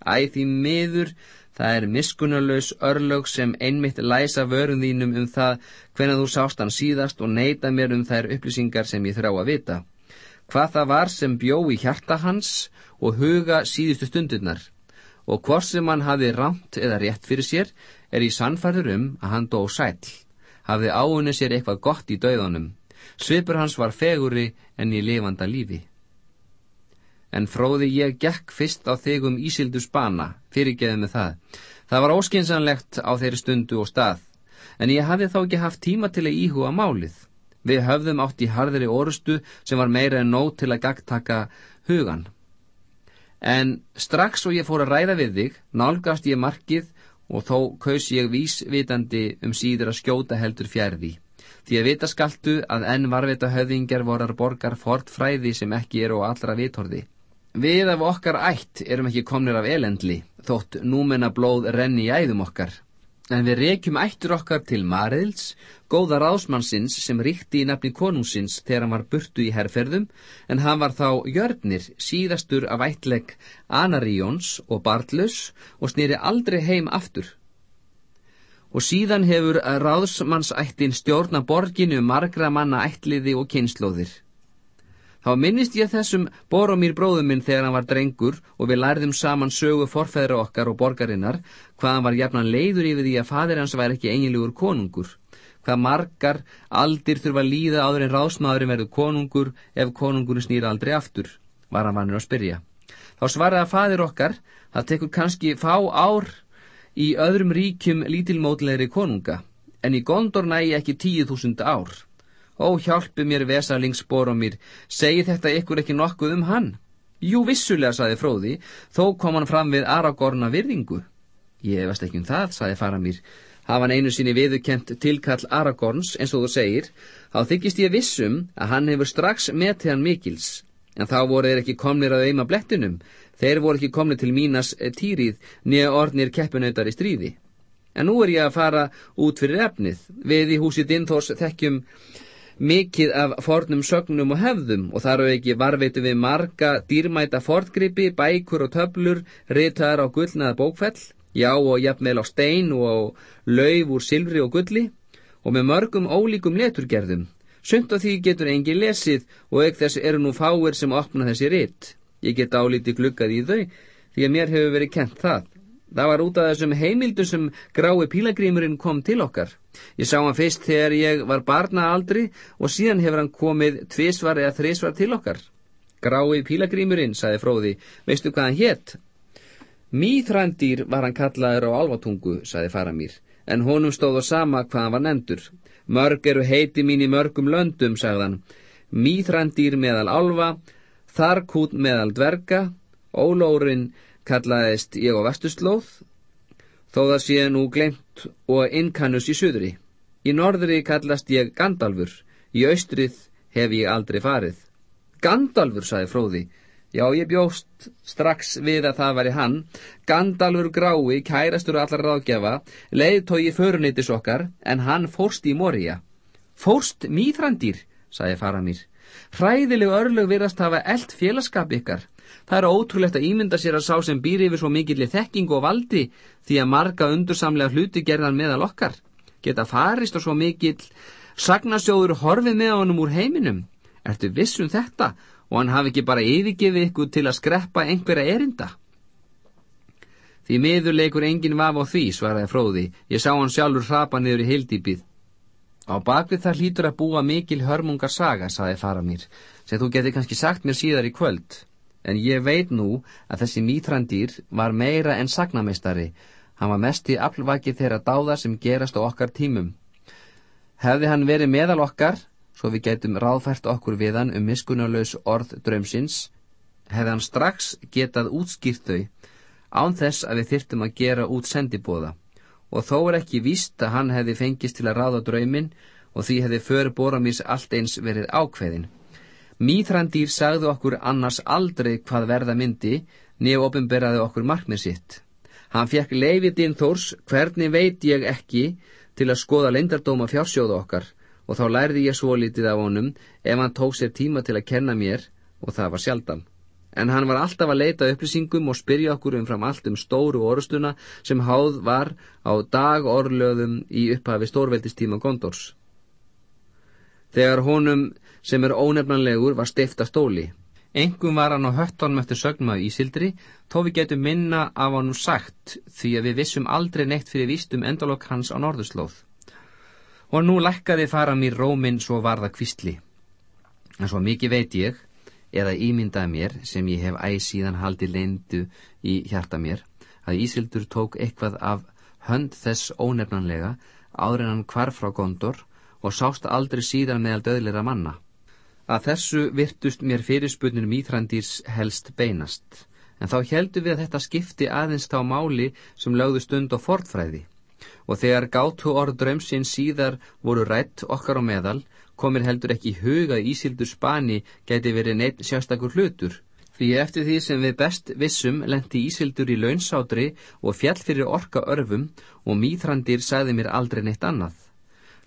[SPEAKER 1] Æ því miður, það er miskunnulegs örlög sem einmitt læsa vörun þínum um það hvenna þú sást hann síðast og neyta mér um þær upplýsingar sem ég þrá að vita. Hvað það var sem bjó í hjarta hans og huga síðustu stundunar. Og hvort sem hann hafi rámt eða rétt fyrir sér er í sannfærður um að hann dó sæl. Hafði áunni sér eitthvað gott í dauðanum. Svipur hans var feguri en í lifanda lífi. En fróði ég gekk fyrst á þig um Ísildu spana, fyrirgeðið með það. Það var óskinsanlegt á þeirri stundu og stað, en ég hafði þá ekki haft tíma til að íhuga málið. Við höfðum átt í harðri orustu sem var meira en nót til að gagtaka hugan. En strax og ég fór að ræða við þig, nálgast ég markið og þó kaus ég vísvitandi um síður að skjóta heldur fjærði. Því að vita skaltu að enn varvita höfðingjar vorar borgar fort fræði sem ekki eru á allra vitorði. Við af okkar ætt erum ekki komnir af elendli, þótt númenna blóð renni í æðum okkar. En við rekjum ættur okkar til Marils, góða ráðsmannsins sem ríkti í nafni konungsins þegar hann var burtu í herrferðum, en hann var þá Jörnir, síðastur af ættlegg Anaríons og Bartlus og snýri aldrei heim aftur og síðan hefur ráðsmannsættin stjórna borginu um margra manna ætliði og kynnslóðir. Þá minnist ég þessum Boromír bróðum minn þegar hann var drengur og við lærðum saman sögu forfæðra okkar og borgarinnar hvað hann var jafnan leiður yfir því að fadir hans væri ekki eiginlegur konungur. Hvað margar aldir þurfa að líða áður en ráðsmaðurinn verður konungur ef konungurinn snýra aldrei aftur, var hann vannur að spyrja. Þá svaraði að fadir okkar, það tekur kannski fá ár í öðrum ríkjum lítilmótlegri konunga, en í Gondor nægi ekki tíu þúsund ár. Ó, hjálpi mér vesalingsbor og mér, segi þetta ykkur ekki nokkuð um hann? Jú, vissulega, saði Fróði, þó kom hann fram við Aragorna virðingu. Ég veist ekki um það, saði fara mér. hafa hann einu sinni viðukent tilkall Aragorns eins og þú segir, þá þykist ég vissum að hann hefur strax metið hann mikils. En þá voru þeir ekki komnir að auðma blettinum, þeir voru ekki komnir til mínas týrið nýja ornir keppinautar í stríði. En nú er ég að fara út fyrir efnið. Við í húsi Dinthors þekkjum mikið af fornum sögnum og hefðum og þar á ekki varveitu við marga dýrmæta fortgripi, bækur og töflur, ritaðar á gullnaða bókfell já og jafnvel á stein og á lauf úr silfri og gulli og með mörgum ólíkum leturgerðum. Sumt af því getur engi lesið og ekki þess eru nú fáir sem opna þessi ritt. Ég get álíti glukkað í þau því að mér hefur verið kent það. Það var út af þessum heimildu sem grái pílagrímurinn kom til okkar. Ég sá hann fyrst þegar ég var barna aldri og síðan hefur hann komið tvísvar eða þrísvar til okkar. Grái pílagrímurinn, saði fróði, veistu hvað hann hétt? Mýþrandýr var hann kallaður á alvatungu, saði Faramír, en honum stóð á sama hvað hann var nefndur. Mörg eru heiti mín í mörgum löndum, sagðan. Mýþrandýr meðal alva, þarkút meðal dverga, ólórin kallaðist ég á vestustlóð, þó það sé nú glemt og innkannus í suðri. Í norðri kallast ég Gandalfur, í austrið hef ég aldrei farið. Gandalfur, saði Fróði, Já, ég bjóst strax við að það væri hann, Gandalfur grái, kærastur allar ráðgjafa, leiðtói förunitis okkar, en hann fórst í Moria. Fórst mýþrandýr, sagði Faramír. Hræðileg örlög virðast hafa eld félagskap ykkar. Það er ótrúlegt að ímynda sér að sá sem býr yfir svo mikilli þekking og valdi því að marga undursamlega hluti gerðan meðal okkar. Geta farist og svo mikill sagnasjóður horfið með honum úr heiminum. Ertu vissum þetta? og hann hafi ekki bara yfirgefið ykkur til að skreppa einhverja erinda. Því miður leikur engin vaf á því, svaraði fróði, ég sá hann sjálfur hrapa niður í heildýpið. Á bakvið það hlýtur að búa mikil hörmungar saga, saði fara mér, sem þú geti kannski sagt mér síðar í kvöld, en ég veit nú að þessi mýtrandýr var meira en sagnameistari, hann var mest í aflvaki þeirra dáða sem gerast á okkar tímum. Hefði hann verið meðal okkar, svo við getum ráðfært okkur við hann um miskunnulegs orð draumsins, hefði hann strax getað útskýrt þau án þess að við þyrtum að gera út sendibóða og þó er ekki víst að hann hefði fengist til að ráða draumin og því hefði för Bóramís allt eins verið ákveðin. Mýþrandýr sagði okkur annars aldrei hvað verða myndi nefn ofinberaði okkur markmið sitt. Hann fekk leifitinn þórs hvernig veit ég ekki til að skoða leindardóma fjársjóðu okkar og þá lærði ég svo litið af honum ef hann tók sér tíma til að kenna mér og það var sjaldan. En hann var alltaf að leita upplýsingum og spyrja okkur umfram allt um stóru orustuna sem háð var á dagorlöðum í upphafi stórveldistíma Gondors. Þegar honum sem er ónefnanlegur var steifta stóli. Engum var hann á höttanum eftir sögnum af Ísildri, tó við getum minna af honum sagt því að við vissum aldrei neitt fyrir vístum endalokk hans á norðurslóð og nú lækkaði fara mér róminn svo varða kvistli. En svo mikið veit ég, eða ímyndaði mér, sem ég hef æg síðan haldið leindu í hjarta mér, að Ísildur tók eitthvað af hönd þess ónefnanlega áður en hann kvarf frá gondor og sást aldrei síðan meðal döðleira manna. Að þessu virtust mér fyrirspunnir mýþrandýrs helst beinast, en þá heldu við að þetta skipti aðeins þá máli sem lögðu stund á fortfræði og þegar gátu orð draumsinn síðar voru rætt okkar á meðal, komir heldur ekki í huga að Ísildur Spani gæti verið neitt sérstakur hlutur. Því eftir því sem við best vissum lendi Ísildur í launsátri og fjall fyrir orka örfum og mýþrandir sagði mér aldrei neitt annað.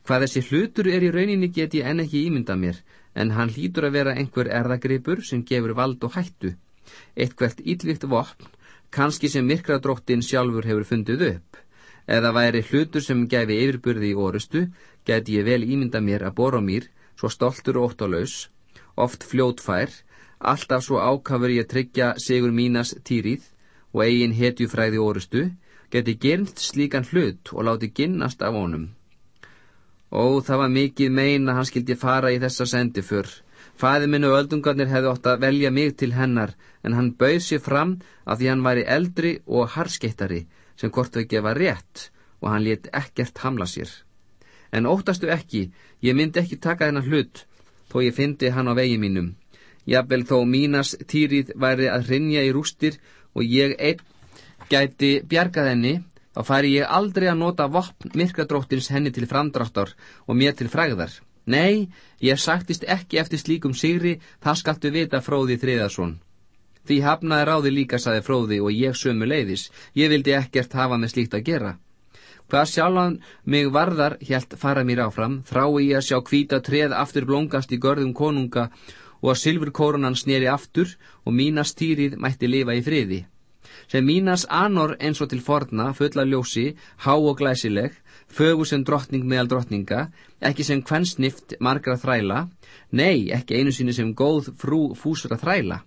[SPEAKER 1] Hvað þessi hlutur er í rauninni get ég enn ekki ímynda mér, en hann hlýtur að vera einhver erðagripur sem gefur vald og hættu. Eitt hvert ítvikt vopn, kannski sem myrkradróttin sjálfur hefur fundið upp. Eða væri hlutur sem gefi yfirburði í orustu, geti ég vel ímynda mér að Boromír, svo stoltur og óttalaus, oft fljótfær, alltaf svo ákafur ég tryggja sigur mínas týrið og eigin hetjufræði orustu, geti gernt slíkan hlut og láti ginnast af honum. Ó, það var mikið mein að hann skildi fara í þessa sendi fyrr. Fæði minn og öldungarnir hefði ótt að velja mig til hennar, en hann bauð sér fram af því hann væri eldri og harskeittari, sem hvort þau gefa rétt og hann let ekkert hamla sér. En óttastu ekki, ég myndi ekki taka þennan hlut, þó ég fyndi hann á vegi mínum. Jafnvel þó mínas týrið væri að hrinja í rústir og ég einn gæti bjargað henni, þá færi ég aldrei að nota vopn myrkradróttins henni til framdráttar og mér til frægðar. Nei, ég sagtist ekki eftir slíkum sigri, það skaltu vita fróði þriðarsson. Því hafnaði ráði líka, saði fróði, og ég sömu leiðis. Ég vildi ekkert hafa með slíkt að gera. Hvað sjálfan mig varðar, helt fara mér áfram, þrái ég að sjá kvíta treð aftur blóngast í görðum konunga og að sylfurkórunan sneri aftur og mína stýrið mætti lifa í friði sem mínas anor eins og til forna, fulla ljósi, há og glæsileg, fögu sem drottning meðal drottninga, ekki sem kvennsnift margra þræla, nei, ekki einu sinni sem góð frú fúsra þræla.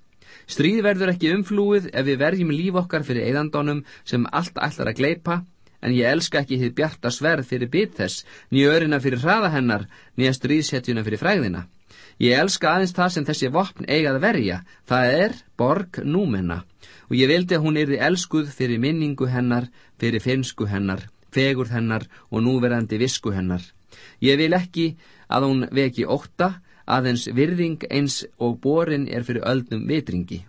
[SPEAKER 1] Stríð verður ekki umflúið ef við verjum líf okkar fyrir eðandónum sem allt ætlar að gleipa, en ég elska ekki þið bjarta sverð fyrir bit þess, nýja örina fyrir hraða hennar, nýja stríðsetjuna fyrir fræðina. Ég elska aðeins það sem þessi vopn eigað verja, það er borg númenna og ég vildi að hún erði elskuð fyrir minningu hennar, fyrir finsku hennar, fegurð hennar og núverandi visku hennar. Ég vil ekki að hún veki ótta, aðeins virðing eins og borin er fyrir öldnum vitringi.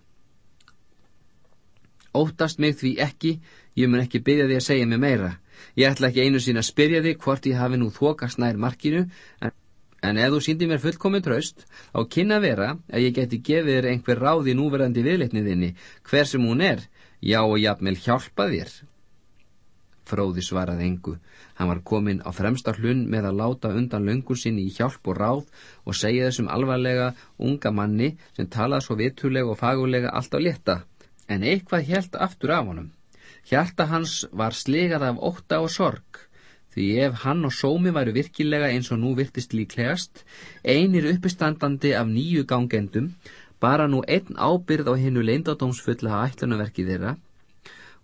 [SPEAKER 1] Óttast mig því ekki, ég mun ekki byggja því að segja mig meira. Ég ætla ekki einu sín að spyrja því hvort ég hafi nú þokast nær markinu, en En ef þú síndi mér fullkominn tröst, á kynna vera að ég geti gefið þér einhver ráð í núverandi viðleitniðinni, hver sem hún er, já og jafnvel hjálpa þér. Fróði svaraði engu. Hann var komin á fremsta hlunn með að láta undan löngur sinni í hjálp og ráð og segja þessum alvarlega unga manni sem talaði svo vittulega og fagulega allt á létta. En eitthvað helt aftur af honum. Hjarta hans var slegað af ótta og sorg því ef hann og sómi væru virkilega eins og nú virtist líklegast, einir uppistandandi af nýju gangendum, bara nú einn ábyrð á hennu leindadómsfulla ætlunarverki þeirra,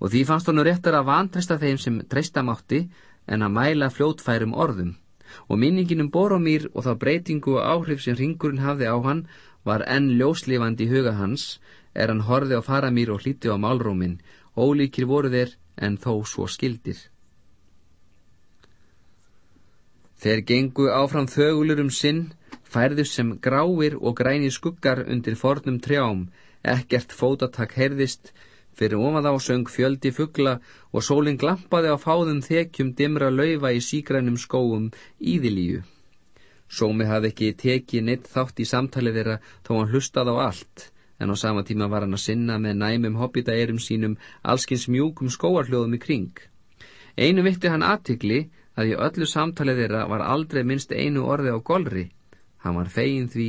[SPEAKER 1] og því fannst hann réttar að vantresta þeim sem treystamátti en að mæla fljótfærum orðum, og minninginum Boromír og þá breytingu og áhrif sem ringurinn hafði á hann var enn ljóslifandi í huga hans, er hann horði á faramýr og hlíti á málrómin, ólíkir voru þeir en þó svo skildir. Þeir gengu áfram þögulur um sinn, færðu sem gráir og græni skuggar undir fornum trjám, ekkert fótatak heyrðist, fyrir ofað á söng fjöldi fuggla og sólinn glampaði á fáðum þekjum dimra laufa í sígrænum skóum íðilíu. Sómi hafði ekki tekið neitt þátt í samtalið þeirra þó hann hlustað á allt, en á sama tíma var hann að sinna með næmum hobbitaeirum sínum allskins mjúkum skóarhljóðum í kring. Einu vitti hann aðtikli að í öllu samtalið þeirra var aldrei minnst einu orði á golri. Hann var fegin því,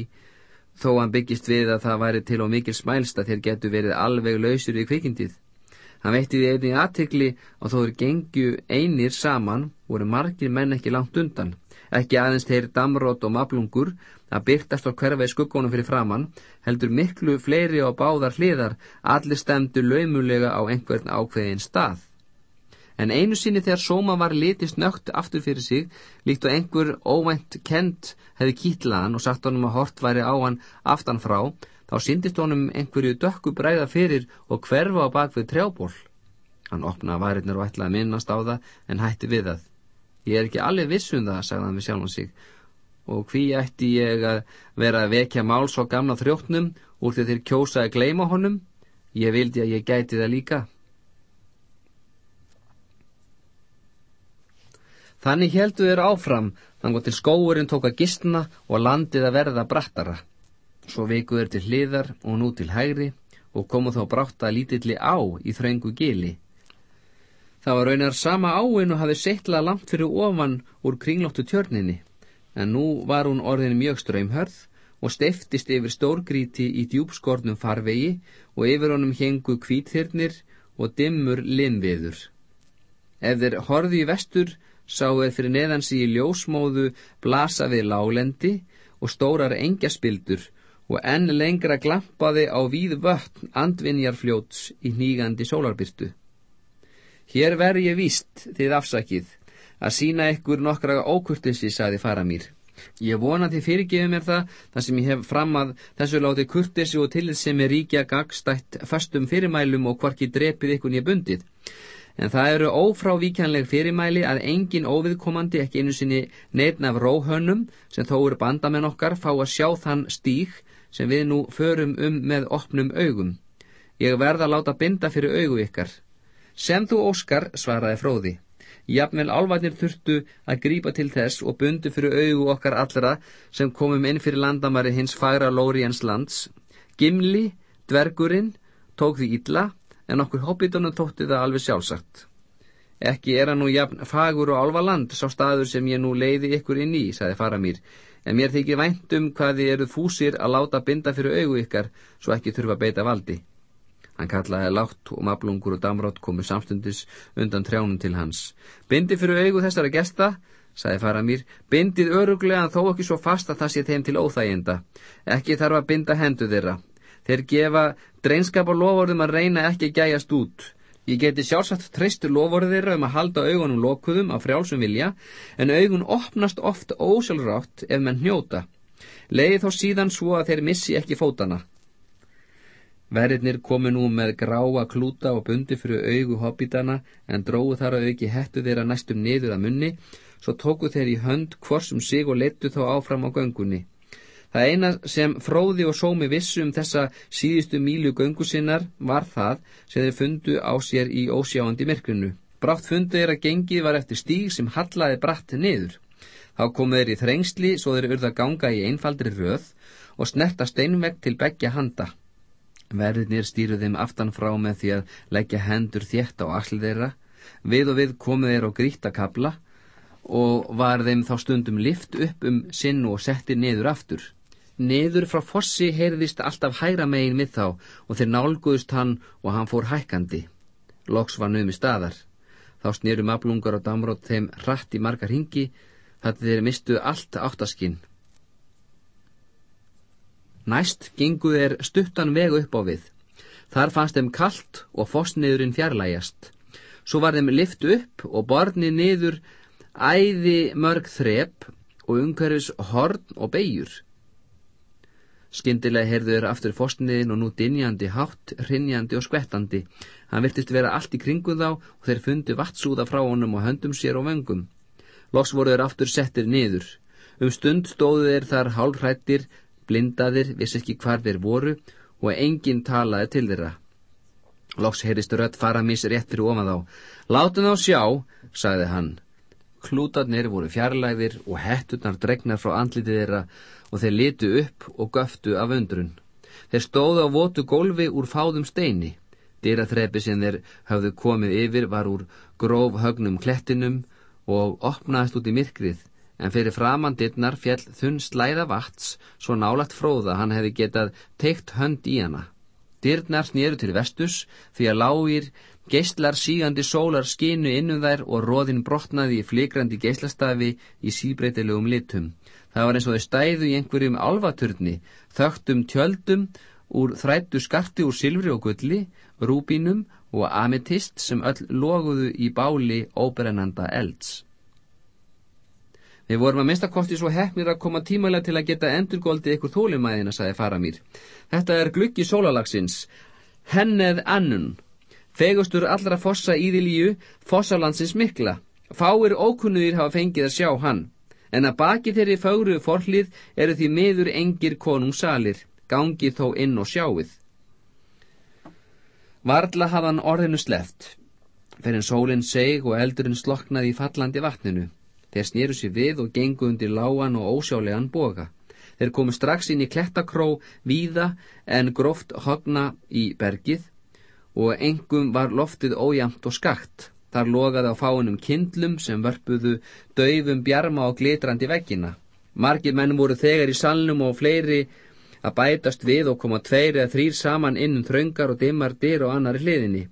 [SPEAKER 1] þó hann byggist við að það væri til og mikil smælst að þeir getu verið alveg lausur í kvikindið. Hann veitti því einnig aðtikli og þó þeir gengju einir saman voru margir menn ekki langt undan. Ekki aðeins þeir damrót og mablungur að byrtast á hverfa í skuggunum fyrir framann, heldur miklu fleiri á báðar hliðar, allir stemdu laumulega á einhvern ákveðin stað en einu sinni þegar Sóma var litist nögt aftur fyrir sig, líkt og einhver óvænt kent hefði kýtlaðan og sagt honum að hort væri á hann aftan frá, þá syndist honum einhverju dökku bræða fyrir og hverfa á bakvið trjából. Hann opnaði varirnar og ætlaði að minnast á það, en hætti við það. Ég er ekki alveg vissum það, sagði hann við sjálfum sig, og hví ætti ég að vera að vekja máls á gamla þrjóttnum úr því þeir kjósa að gleima honum? Ég vildi að ég gæti það líka. Þannig heldu þeir áfram, þannig til skóurinn tók að gistna og landið að verða brattara. Svo veikuð þeir til hliðar og nú til hægri og komu þá brátt að lítilli á í þröngu gili. Það var raunar sama áinn og hafði settlað langt fyrir ofan úr kringlóttu tjörninni, en nú var hún orðin mjög ströymhörð og steftist yfir stórgríti í djúbskornum farvegi og yfir honum hengu kvítþyrnir og dimmur linviður. Ef þeir horði í vestur, sáu er fyrir neðans í ljósmóðu blasa við lálendi og stórar engjaspildur og enn lengra glampaði á víð vötn andvinjarfljóts í nýgandi sólarbyrtu. Hér veri ég víst, þið afsakið, að sína ykkur nokkra ókurtissi, saði fara mér. Ég vona því fyrirgefið mér það, þar sem ég hef fram að þessu láti kurtissi og til þess sem er ríkja gagstætt fastum fyrirmælum og hvorki drepið ykkur nýja bundið en það eru ófrávíkjanleg fyrirmæli að engin óviðkomandi ekki einu sinni nefn af róhönnum sem þó eru bandamenn okkar fá að sjá þann stík sem við nú förum um með opnum augum. Ég verða að láta binda fyrir augu ykkar. Sem þú óskar, svaraði fróði. Jafnvel álvarnir þurftu að grípa til þess og bundu fyrir augu okkar allra sem komum inn fyrir landamæri hins fagra Lóriens lands. Gimli, dvergurinn, tók því illa, en okkur hobbitunum tótti það alveg sjálfsagt. Ekki er hann nú jafn fagur og álvaland, sá staður sem ég nú leiði ykkur inn í, saði Faramír, en mér þykir væntum hvað þið eruð fúsir að láta binda fyrir augu ykkar, svo ekki þurfa beita valdi. Hann kallaði látt og mablungur og damrótt komu samstundis undan trjánum til hans. Bindi fyrir augu þessara gesta, saði Faramír, bindið öruglega þó ekki svo fast að það sé þeim til óþæginda. Ekki þarf að binda hendu þeirra. Þeir gefa dreinskap og lofórðum að reyna ekki gæjast út. Ég geti sjálfsagt treystu lovorið þeirra um að halda augunum lokuðum á frjálsum vilja, en augun opnast oft ósjálfrátt ef menn hnjóta. Leiði þó síðan svo að þeir missi ekki fótana. Verðirnir komu nú með gráa klúta og bundi fyrir augu hobbítana, en dróðu þar að auki hettu þeirra næstum niður að munni, svo tóku þeir í hönd hvorsum sig og leittu þá áfram á göngunni. Það eina sem fróði og sómi vissu um þessa síðustu mílu göngu sinnar var það sem þeir fundu á sér í ósjáandi myrkrinu. Brátt fundu þeir að gengið var eftir stíg sem hallaði bratt niður. Þá komu þeir í þrengsli svo þeir urða ganga í einfaldri röð og snerta steinvegg til begja handa. Verðinir stýruð þeim aftan frá með því að leggja hendur þétt á allir þeirra. Við og við komu þeir á gríta kabla og var þeim þá stundum lift upp um sinn og setti niður aftur. Niður frá fossi heyrðist alltaf hægra megin við þá og þeir nálguðust hann og hann fór hækkandi. Loks var nömi staðar. Þá snýrum aflungar og damrótt þeim hratt í margar hingi þetta þeir mistu allt áttaskinn. Næst genguð er stuttan vegu upp á við. Þar fannst þeim kallt og fossniðurinn fjarlægjast. Svo var þeim lift upp og borni niður æði mörg þrep og umhverfis horn og beigjur. Skyndilega heyrðu þeir aftur fórsniðin og nú dinjandi, hátt, hrinjandi og skvettandi. Hann virtist vera allt í kringu þá og þeir fundi vatsúða frá honum og höndum sér og vöngum. Loks voru þeir aftur settir niður. Um stund stóðu þeir þar hálfrættir, blindaðir, vissi ekki hvar þeir voru og enginn talaði til þeirra. Loks heyrist rött faramis rétt fyrir ofan þá. Látum þá sjá, sagði hann. Klútarnir voru fjarlæðir og hetturnar dregnar frá andlitið þeirra og þeir litu upp og göftu af undrun. Þeir stóðu á votu gólfi úr fáðum steini. Dyraþrepi sem þeir hafðu komið yfir var úr gróf högnum klettinum og opnaðist út í myrkrið, en fyrir framandirnar fjall þunn slæða vats svo nálagt fróða hann hefði getað teikt hönd í hana. Dyrnar snýru til vestus því að lágir geistlar sígandi sólar skinu innum þær og róðin brotnaði í flikrandi geislastafi í síbreytilegum litum. Það var eins og þau stæðu í einhverjum alvaturni, þögtum tjöldum úr þrættu skarti úr silfri og gulli, rúbínum og ametist sem öll loguðu í báli óberennanda elds. Við vorum að minnstakosti svo hefnir að koma tímalega til að geta endurgóldið ykkur þólumæðina, saði Faramír. Þetta er gluggi sólalagsins, hennið annun, fegustur allra fossa íðilíu, fossalandsins mikla. Fáir ókunnuðir hafa fengið að sjá hann en að baki þeirri fáru forhlið eru því miður engir konungsalir, gangi þó inn og sjáið. Varla hafðan orðinu sleft, fyrir sólinn seg og eldurinn sloknaði í fallandi vatninu. Þeir snýru sér við og gengu undir lágan og ósjálegan boga. Þeir komu strax inn í klettakró víða en gróft hogna í bergið og engum var loftið ójamt og skakt. Þar logaði á fáinum kindlum sem vörpuðu döifum bjarma og glitrandi veggina. Margir menn voru þegar í salnum og fleiri að bætast við og koma tveir eða þrýr saman inn um þraungar og dimmar dyr og annari hliðinni.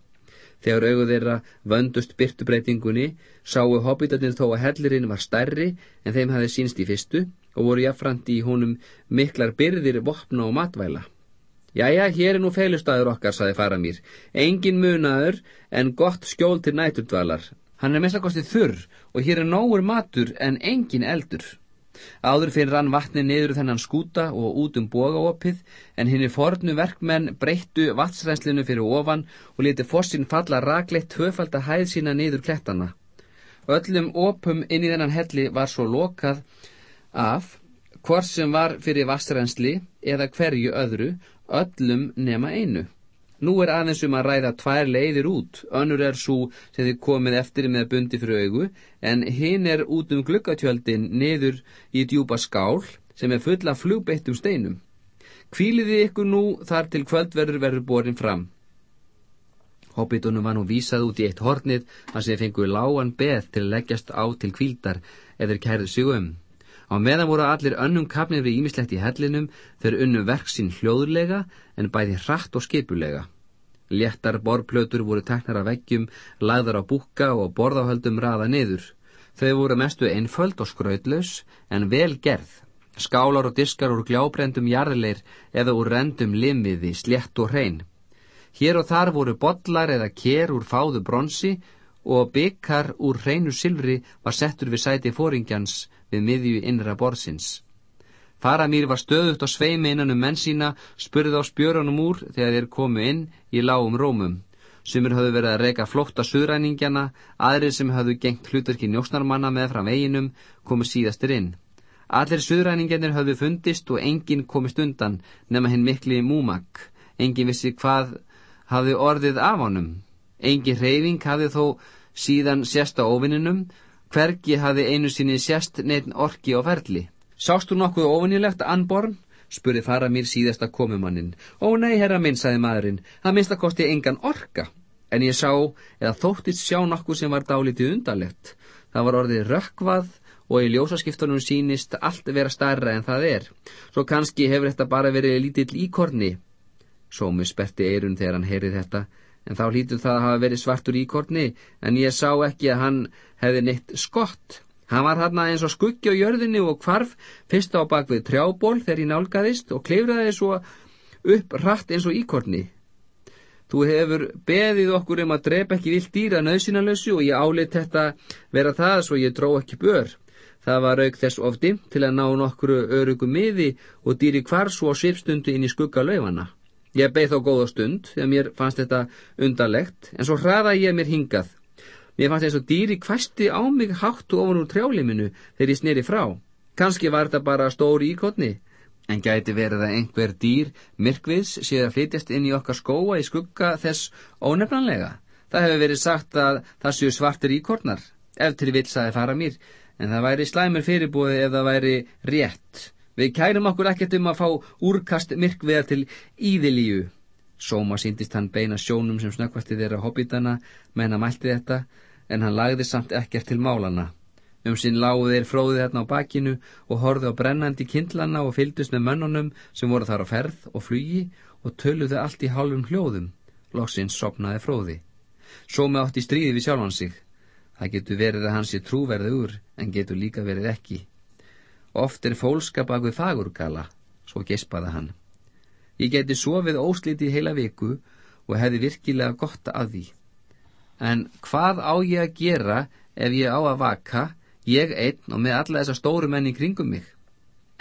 [SPEAKER 1] Þegar auðu þeirra vöndust byrtubreitingunni sáu hobbitarnir þó að hellirinn var stærri en þeim hafi sínst í fyrstu og voru jafnframt í honum miklar byrðir vopna og matvæla. Jæja, hér er nú feilustæður okkar, saði Faramír. Engin munaður en gott skjól til næturdvalar. Hann er mestakostið þurr og hér er nógur matur en engin eldur. Áður fyrir hann vatni niður þennan skúta og út um bogaopið en hinn er fornu verkmenn breyttu vatsrænslinu fyrir ofan og leti fossin falla rakleitt tvöfald að hæð sína niður klettana. Öllum opum inn í þennan helli var svo lokað af hvort sem var fyrir vatsrænsli eða hverju öðru öllum nema einu. Nú er aðeins um að ræða tvær leiðir út, önnur er svo sem þið komið eftir með bundi fyrir augu, en hinn er út um glukkatjöldin niður í djúpa skál sem er fulla flugbeittum steinum. Kvíliði ykkur nú þar til kvöldverður verður borin fram. Hobbitunum var nú vísað út í eitt hornið að sem fengu lágan beð til að leggjast á til kvíldar eða kærðu sig um. Á meðan voru allir önnum kapnir við ímislegt í hellinum þegar unnu verk sín hljóðlega en bæði hratt og skipulega. Léttar borplötur voru teknar af veggjum, lagðar á búkka og borðáhöldum raða niður. Þau voru mestu einföld og skrautlaus en vel gerð. Skálar og diskar úr gljábrendum jarðleir eða úr rendum limmiði, slett og hrein. Hér og þar voru bollar eða kér úr fáðu bronsi og byggar úr hreinu silfri var settur við sæti fóringjans við miðju innra borðsins. Faramír var stöðugt á sveimi innan um menn sína, spurði á spjörunum úr þegar þeir komu inn í lágum rómum. Sumir höfðu verið að reyka flótta suðræningjana, aðrir sem höfðu gengt hlutverki njósnarmanna með fram veginum komu síðastir inn. Allir suðræningjarnir höfðu fundist og enginn komist undan nema hinn mikli múmak. Enginn vissi hvað hafði orðið af honum. Engin reyfing hafði þó síðan sérst á ofininum, hvergi hafði einu sinni sérst neitt orki á ferli. Sástu nokkuð ofinilegt, Anborn? spurði fara mér síðasta komumannin. Ó nei, herra minn, sagði maðurinn, það minnst að kosti engan orka. En ég sá, eða þóttist sjá nokkuð sem var dálítið undarlegt. Það var orðið rökkvað og í ljósaskiptunum sínist allt vera starra en það er. Svo kannski hefur þetta bara verið lítill íkorni. Sómi sperti eirun þegar hann heyrið þetta, en þá hlítur það að hafa verið svartur íkorni, en ég sá ekki að hann hefði neitt skott. Hann var hann eins og skuggi á jörðinni og kvarf fyrst á bakvið trjából þegar ég nálgæðist og klefraði svo upp rætt eins og íkorni. Þú hefur beðið okkur um að drepa ekki vilt dýra nöðsynalösu og ég álit þetta vera það svo ég dró ekki bör. Það var auk þess ofdi til að ná nokkru örugu miði og dýri hvar svo svipstundu inn í skugga laufana. Ég beð þá góða stund þegar mér fannst þetta undarlegt en svo hraða ég mér hingað Mér fannst eins og dýri kvæsti á mig hátt og ofan úr trjáliminu þegar ég sneri frá. Kanski var þetta bara stóri íkotni, en gæti verið að einhver dýr myrkviðs séð að flytjast inn í okkar skóa í skugga þess ónefnanlega. Það hefur verið sagt að það séu svartir íkornar, ef til vilsaði fara mér, en það væri slæmur fyrirbúið ef það væri rétt. Við kærum okkur ekkert um að fá úrkast myrkviðar til íðilíu. Sóma síndist hann beina sjónum sem snöggvasti þeirra hobbitana, menn að mælti þetta, en hann lagði samt ekkert til málana. Um sinn lágu þeir fróðið hérna á bakinu og horfið á brennandi kindlana og fyldust með mönnunum sem voru þar á ferð og flugi og töluðu allt í hálfum hljóðum. Loksins sopnaði fróði. Sómi átti stríði við sjálfan sig. Það getur verið að hans sé trúverður en getur líka verið ekki. Oft er fólska bak við fagurgala, svo gespaði hann. Ég geti sofið óslítið heila viku og hefði virkilega gott að því. En hvað á ég að gera ef ég á að vaka, ég einn og með alla þessa stóru menni kringum mig?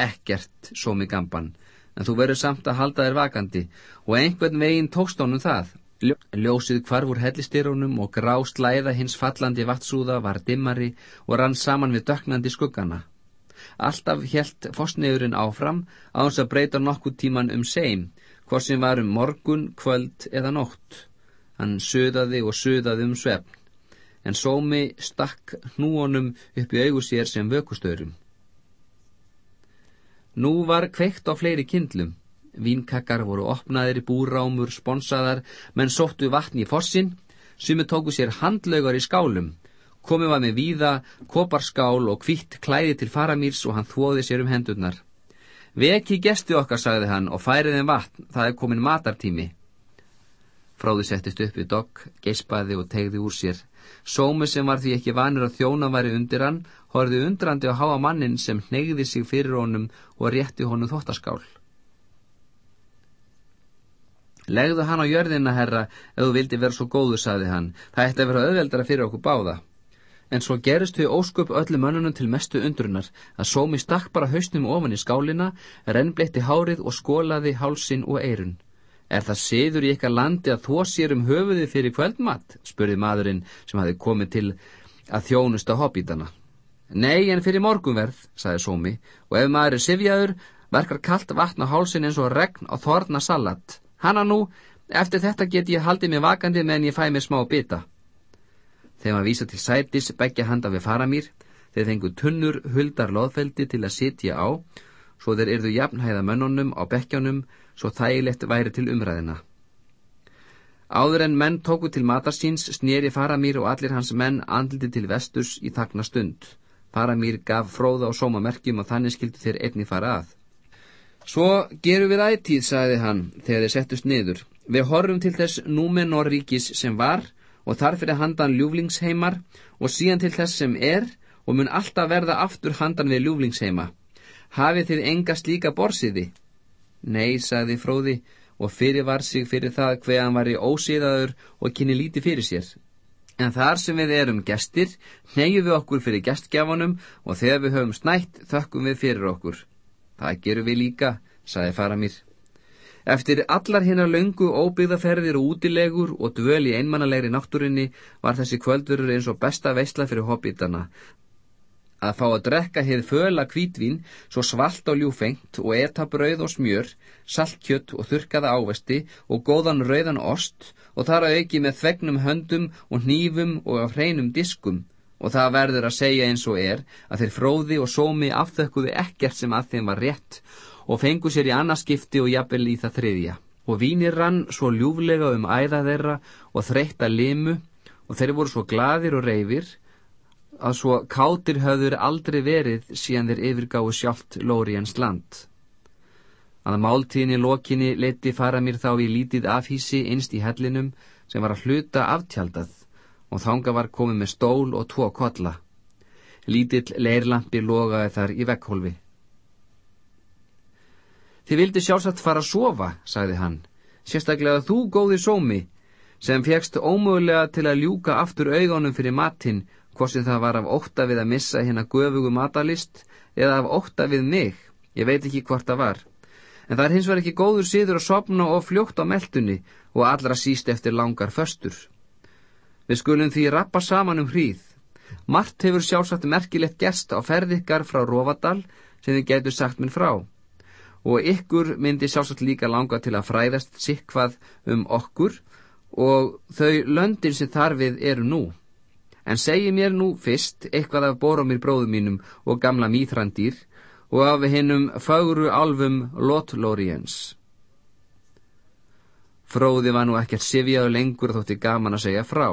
[SPEAKER 1] Ekkert, svo mig gamban, en þú verður samt að halda þér vakandi og einhvern veginn tókst honum það. Ljósið hvarfur hellistyrunum og grá slæða hins fallandi vattsúða var dimmari og rann saman við döknandi skuggana. Alltaf helt fosniðurinn áfram á hans að breyta nokkuð tíman um seim, hvort sem var um morgun, kvöld eða nótt. Hann söðaði og söðaði um svefn, en sómi stakk hnúonum upp í augu sér sem vökustöðrum. Nú var kveikt á fleiri kindlum. Vínkakkar voru opnaðir í búrámur, sponsaðar, menn sóttu vatni í fossin, sumi tóku sér handlaugar í skálum. Komið var með víða, koparskál og kvitt klæði til faramýrs og hann þvoði sér um hendurnar. Veki gesti okkar, sagði hann, og færið en vatn, það er komin matartími. Fráði settist upp við dogg, geispaði og tegði úr sér. Sómi sem var því ekki vanur að þjóna væri undir hann, horfið undrandi á háa mannin sem hnegði sig fyrir honum og rétti honum þóttaskál. Legðu hann á jörðina, herra, ef þú vildi vera svo góðu, saði hann. Það ætti að vera auðveldara fyrir okkur báða. En svo gerist þau ósköp öllu mönnunum til mestu undrunar að sómi stakk bara hausnum ofan í skálina, rennbleitti hárið og skólaði hálsin og eirun. Er það siður í ykkar landi að þó sér um höfuði fyrir kvöldmatt? spurði maðurinn sem hafi komið til að þjónusta hobbítana. Nei, en fyrir morgunverð, sagði Sómi, og ef maður er sifjaður, verkar kallt vatn á hálsin eins og regn á þorna salat. Hanna nú, Eftir þetta get ég haldið mig vakandi meðan ég fæ mér smá bita. Þegar maður vísa til sætis, begja handa við faramýr, þeir fengu tunnur huldar loðfeldi til að sitja á, svo þeir erðu jafnhæða mönnunum á bekkjanum, svo þægilegt væri til umræðina. Áður en menn tóku til matarsins, snýri faramýr og allir hans menn andliti til vestus í þakna stund. Faramýr gaf fróða og sóma merkjum og þannig skildu þeir einni fara að. Svo gerum við ættíð, sagði hann, þegar þeir settust niður. Við horfum til þess Númenor ríkis sem var og þar fyrir handan ljúflingsheimar og síðan til þess sem er og mun alltaf verða aftur handan við ljúflingsheima. Hafið þið enga slíka borsiði? Nei, sagði fróði og fyrir var sig fyrir það hver hann var í ósýðaður og kynni líti fyrir sér. En þar sem við erum gestir, neyju við okkur fyrir gestgjafanum og þegar við höfum snætt, þökkum við fyrir okkur. Það gerum við líka, saði Faramír. Eftir allar hinnar löngu óbyggðaferðir og útilegur og dvöl í einmannalegri náttúrinni var þessi kvöldurur eins og besta veistla fyrir hobbítana. Að fá að drekka heið föla kvítvín, svo svalt og ljúfengt og eta brauð og smjör, saltkjött og þurkaða ávesti og góðan rauðan ost og þar að auki með þvegnum höndum og hnífum og á hreinum diskum og það verður að segja eins og er að þeir fróði og sómi afþökkuðu ekkert sem að þeim var rétt og fengu sér í annarskipti og jafnvel í það þriðja. Og vínir rann svo ljúflega um æða þeirra og þreytta limu og þeir voru svo gladir og reyfir að svo kátir höfður aldrei verið síðan þeir yfirgáðu sjálft Lóriens land. Að máltíðinni lokinni leti fara mér þá í lítið afhísi einst í hellinum sem var að hluta aftjaldað og þanga var komið með stól og tvo kodla. Lítill leirlampi logaði þar í vekkhólfi. Þið vildi sjálfsagt fara að sofa, sagði hann, sérstaklega þú góði sómi, sem fegst ómögulega til að ljúka aftur augunum fyrir matinn, hvort sem það var af ótta við að missa hérna göfugu matalist eða af ótta við mig, ég veit ekki hvort það var. En það er hins vegar ekki góður síður að sopna og fljótt á meldunni og allra síst eftir langar föstur. Við skulum því rappa saman um hríð. Mart hefur sjálfsagt merkilegt gest á ferðikkar frá Rófadal sem þið getur sagt minn frá. Og ykkur myndi sjálfsagt líka langa til að fræðast sikkvað um okkur og þau löndin sem þarfið eru nú. En segi mér nú fyrst eitthvað af Boromir bróðum mínum og gamla mýþrandýr og af hennum fagru alfum Lotlóriens. Fróði var nú ekkert sifjaðu lengur þótti gaman að segja frá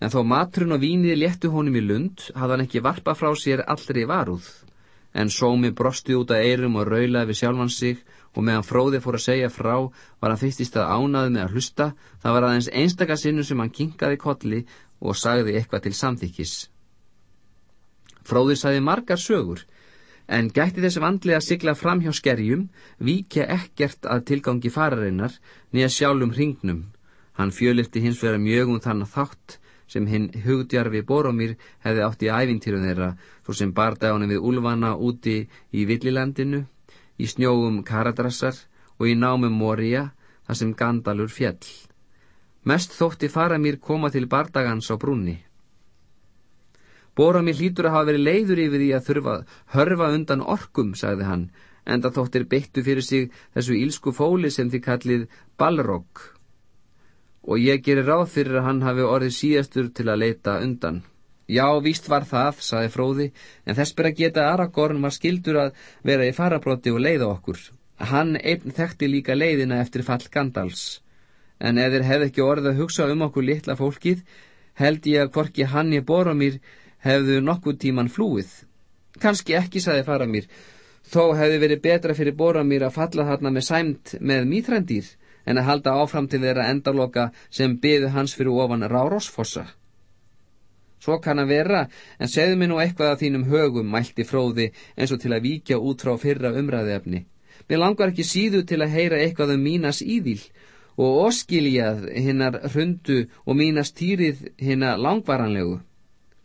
[SPEAKER 1] en þó maturinn og vínið léttu honum í lund, hafði hann ekki varpa frá sér allri varúð. En sómi brosti út að eirum og raulaði við sjálfan sig og meðan fróði fór að segja frá var hann fyrst í stað ánaði með að hlusta, það var aðeins einstaka sinnum sem hann kinkaði kolli og sagði eitthvað til samþykkis. Fróði sagði margar sögur, en gætti þess vandlega að sigla fram hjá skerjum, víkja ekkert að tilgangi fararinnar niða sjálfum hringnum. Hann fjölifti hins vegar mjög um þann þátt sem hinn hugdjarfi Boromir hefði átt í æfintýrum þeirra, svo sem bardagunum við Ulfana úti í Villilandinu, í snjóum Karadrassar og í námum Moria, þar sem Gandalur fjell. Mest þótti Faramir koma til bardagans á brúnni. Boromir hlýtur að hafa verið leiður yfir því að þurfa hörfa undan orkum, sagði hann, enda þóttir beittu fyrir sig þessu ílsku fóli sem þið kallið Balrog og ég gerir ráð fyrir að hann hafi orðið síðastur til að leita undan. Já, víst var það, saði fróði, en þess ber að geta Aragorn var skildur að vera í farabróti og leiða okkur. Hann einn þekkti líka leiðina eftir fall Gandals. En ef þér hefði ekki orðið að hugsa um okkur litla fólkið, held ég að hvorki hann ég bóra mér hefðu nokkuð tíman flúið. Kanski ekki, saði fara mér, þó hefði verið betra fyrir bóra mér að falla þarna með sæmt með mýþrændir en að halda áfram til þeirra endaloka sem byðu hans fyrir ofan Rárosfossa. Svo kann að vera, en segðu mér nú eitthvað af þínum högum, mælti fróði, eins og til að víkja út frá fyrra umræðefni. Mér langar ekki síðu til að heyra eitthvað um mínas íðil og oskiljað hinnar hrundu og mínas týrið hinnar langvaranlegu.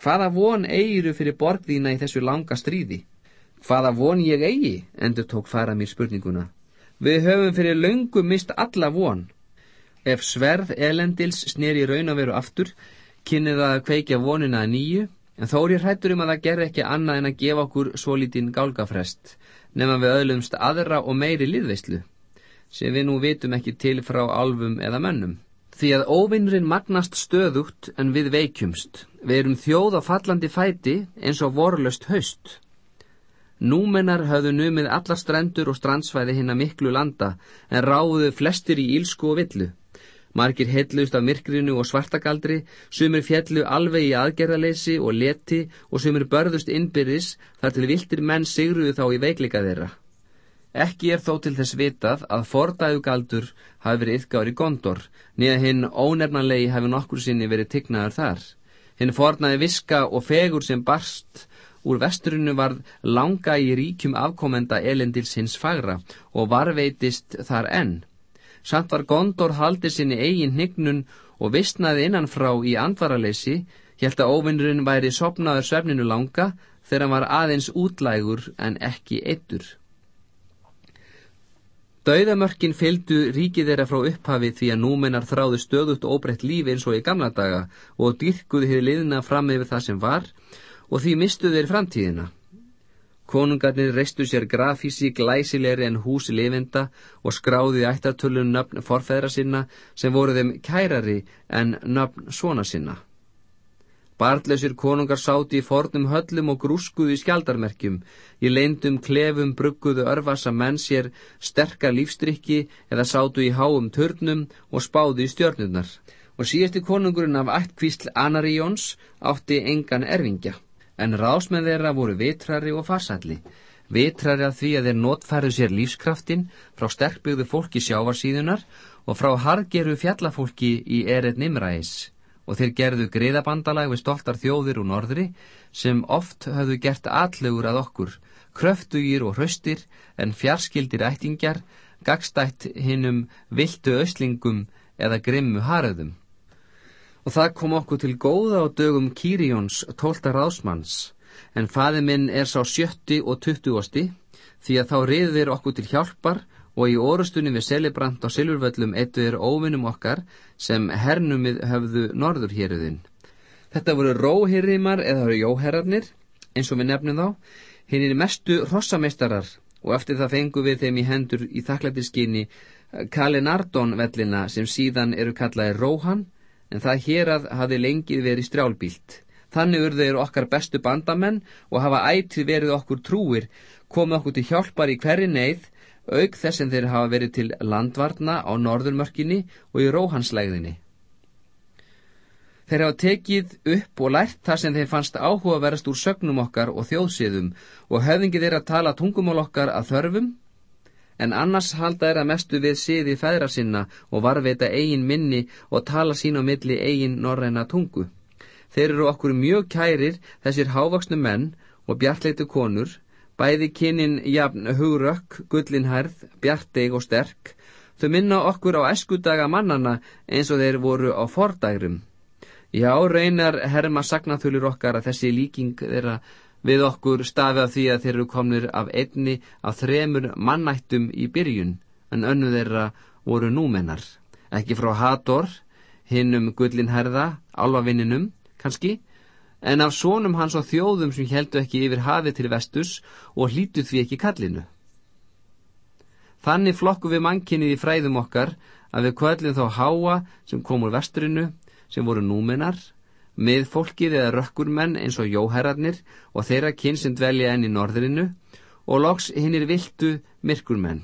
[SPEAKER 1] Hvaða von eigiru fyrir borgðína í þessu langa stríði? Hvaða von ég eigi? endur tók fara mér spurninguna. Við höfum fyrir löngu mist alla von. Ef sverð elendils snýri raun að veru aftur, kynni það að kveikja vonina að nýju, en þó er ég hrættur um að það ger ekki annað en að gefa okkur svo lítinn gálgafrest, nefnum við öðlumst aðra og meiri liðveislu. Sem við nú vitum ekki til frá alfum eða mönnum. Því að óvinnurinn magnast stöðugt en við veikjumst. Við erum þjóð á fallandi fæti eins og vorlöst haust. Númennar höfðu numið allar strendur og strandsvæði hinn að miklu landa en ráðuðu flestir í ílsku og villu. Margir hellust af myrkrinu og svartagaldri, sumir fjallu alveg í aðgerðaleysi og leti og sumir börðust innbyrðis þar til viltir menn sigruðu þá í veikleika þeirra. Ekki er þó til þess vitað að fordæðugaldur hafi verið yfgáður í gondor, niða hinn ónefnanlegi hafi nokkur sinni verið tignaður þar. Hinn fornaði viska og fegur sem barst úr vesturinu varð langa í ríkjum afkomenda elendils hins fagra og varveitist þar enn. Samt var gondor haldið sinni eigin hnignun og vistnaði innanfrá í andvaraleysi, helt að óvinnurinn væri sopnaður svefninu langa þegar hann var aðeins útlægur en ekki eittur. Dauðamörkin fylgdu ríkið þeirra frá upphafi því að númennar þráðu stöðut og óbreytt lífi eins og í gamla daga og dyrkuðu hefur liðna fram yfir það sem var og því mistuðu þeir framtíðina. Konungarnir reistu sér grafísi glæsilegri en húsi lifenda og skráði ættartölu nöfn forfæðra sinna sem voru þeim kærari en nöfn svona sinna. Bartleysir konungar sáti í fornum höllum og grúskuðu í skjaldarmerkjum. Í leindum klefum brugguðu örfasa menn sér sterkar lífstrykki eða sátu í háum törnum og spáðu í stjörnurnar. Og síðasti konungurinn af ættkvísl Anaríons átti engan erfingja. En rásmenn þeirra voru vitrari og farsalli. Vitrari að því að þeir notfærðu sér lífskraftin frá sterkbyggðu fólki sjávarsíðunar og frá hargeru fjallafólki í eret Nimræs og þeir gerðu griðabandalag við stoltar þjóðir úr norðri sem oft höfðu gert allugur að okkur, kröftugir og hraustir en fjarskildir ættingjar, gagstætt hinnum viltu öslingum eða grimmu haröðum. Og það kom okkur til góða á dögum Kýrijóns, tólta rásmanns, en faði minn er sá sjötti og tuttuosti, því að þá riðir okkur til hjálpar og í orustunni við Selibrant á Silvurvöllum eittu er óvinnum okkar sem hernumið höfðu norðurhýruðin. Þetta voru róhýrðimar eða jóherrarnir, eins og við nefnum þá, hinn er mestu rossameistarar og eftir það fengu við þeim í hendur í þakklættiskyni Kalinardón vellina sem síðan eru kallaði Róhan, en það hér að hafi lengið verið strjálbílt. Þannig urðu þeir okkar bestu bandamenn og hafa ætið verið okkur trúir, komið okkur til hjálpar í hverri neyð auk þess sem þeir hafa verið til landvarna á norðurmörkinni og í róhanslægðinni. Þeir hafa tekið upp og lært það sem þeir fannst áhuga verast úr sögnum okkar og þjóðsiðum og höfðingi þeir að tala tungumál okkar að þörfum, en annars halda þeir að mestu við siði fæðra sinna og varveita eigin minni og tala sín á milli eigin norræna tungu. Þeir eru okkur mjög kærir þessir hávaksnu menn og bjartleitu konur Bæði kynin jafn hugrökk, gullinhærð, bjarteg og sterk, þau minna okkur á eskudaga mannana eins og þeir voru á fordægrum. Já, reynar herma sagnaþulur okkar að þessi líking þeirra við okkur stafi af því að þeir eru komnir af einni af þremur mannættum í byrjun, en önnu þeirra voru númennar. Ekki frá Hator, hinnum gullinhærða, álvavinninum, kannski, en af sónum hans og þjóðum sem heldu ekki yfir hafið til vestus og hlítu því ekki kallinu. Þannig flokku við mannkinnið í fræðum okkar að við kvöllum þá háa sem kom úr vesturinu, sem voru númenar, með fólkið eða rökkurmenn eins og jóherrarnir og þeirra kinn sem dvelja enn í norðrinu og loks hinnir viltu myrkurmenn.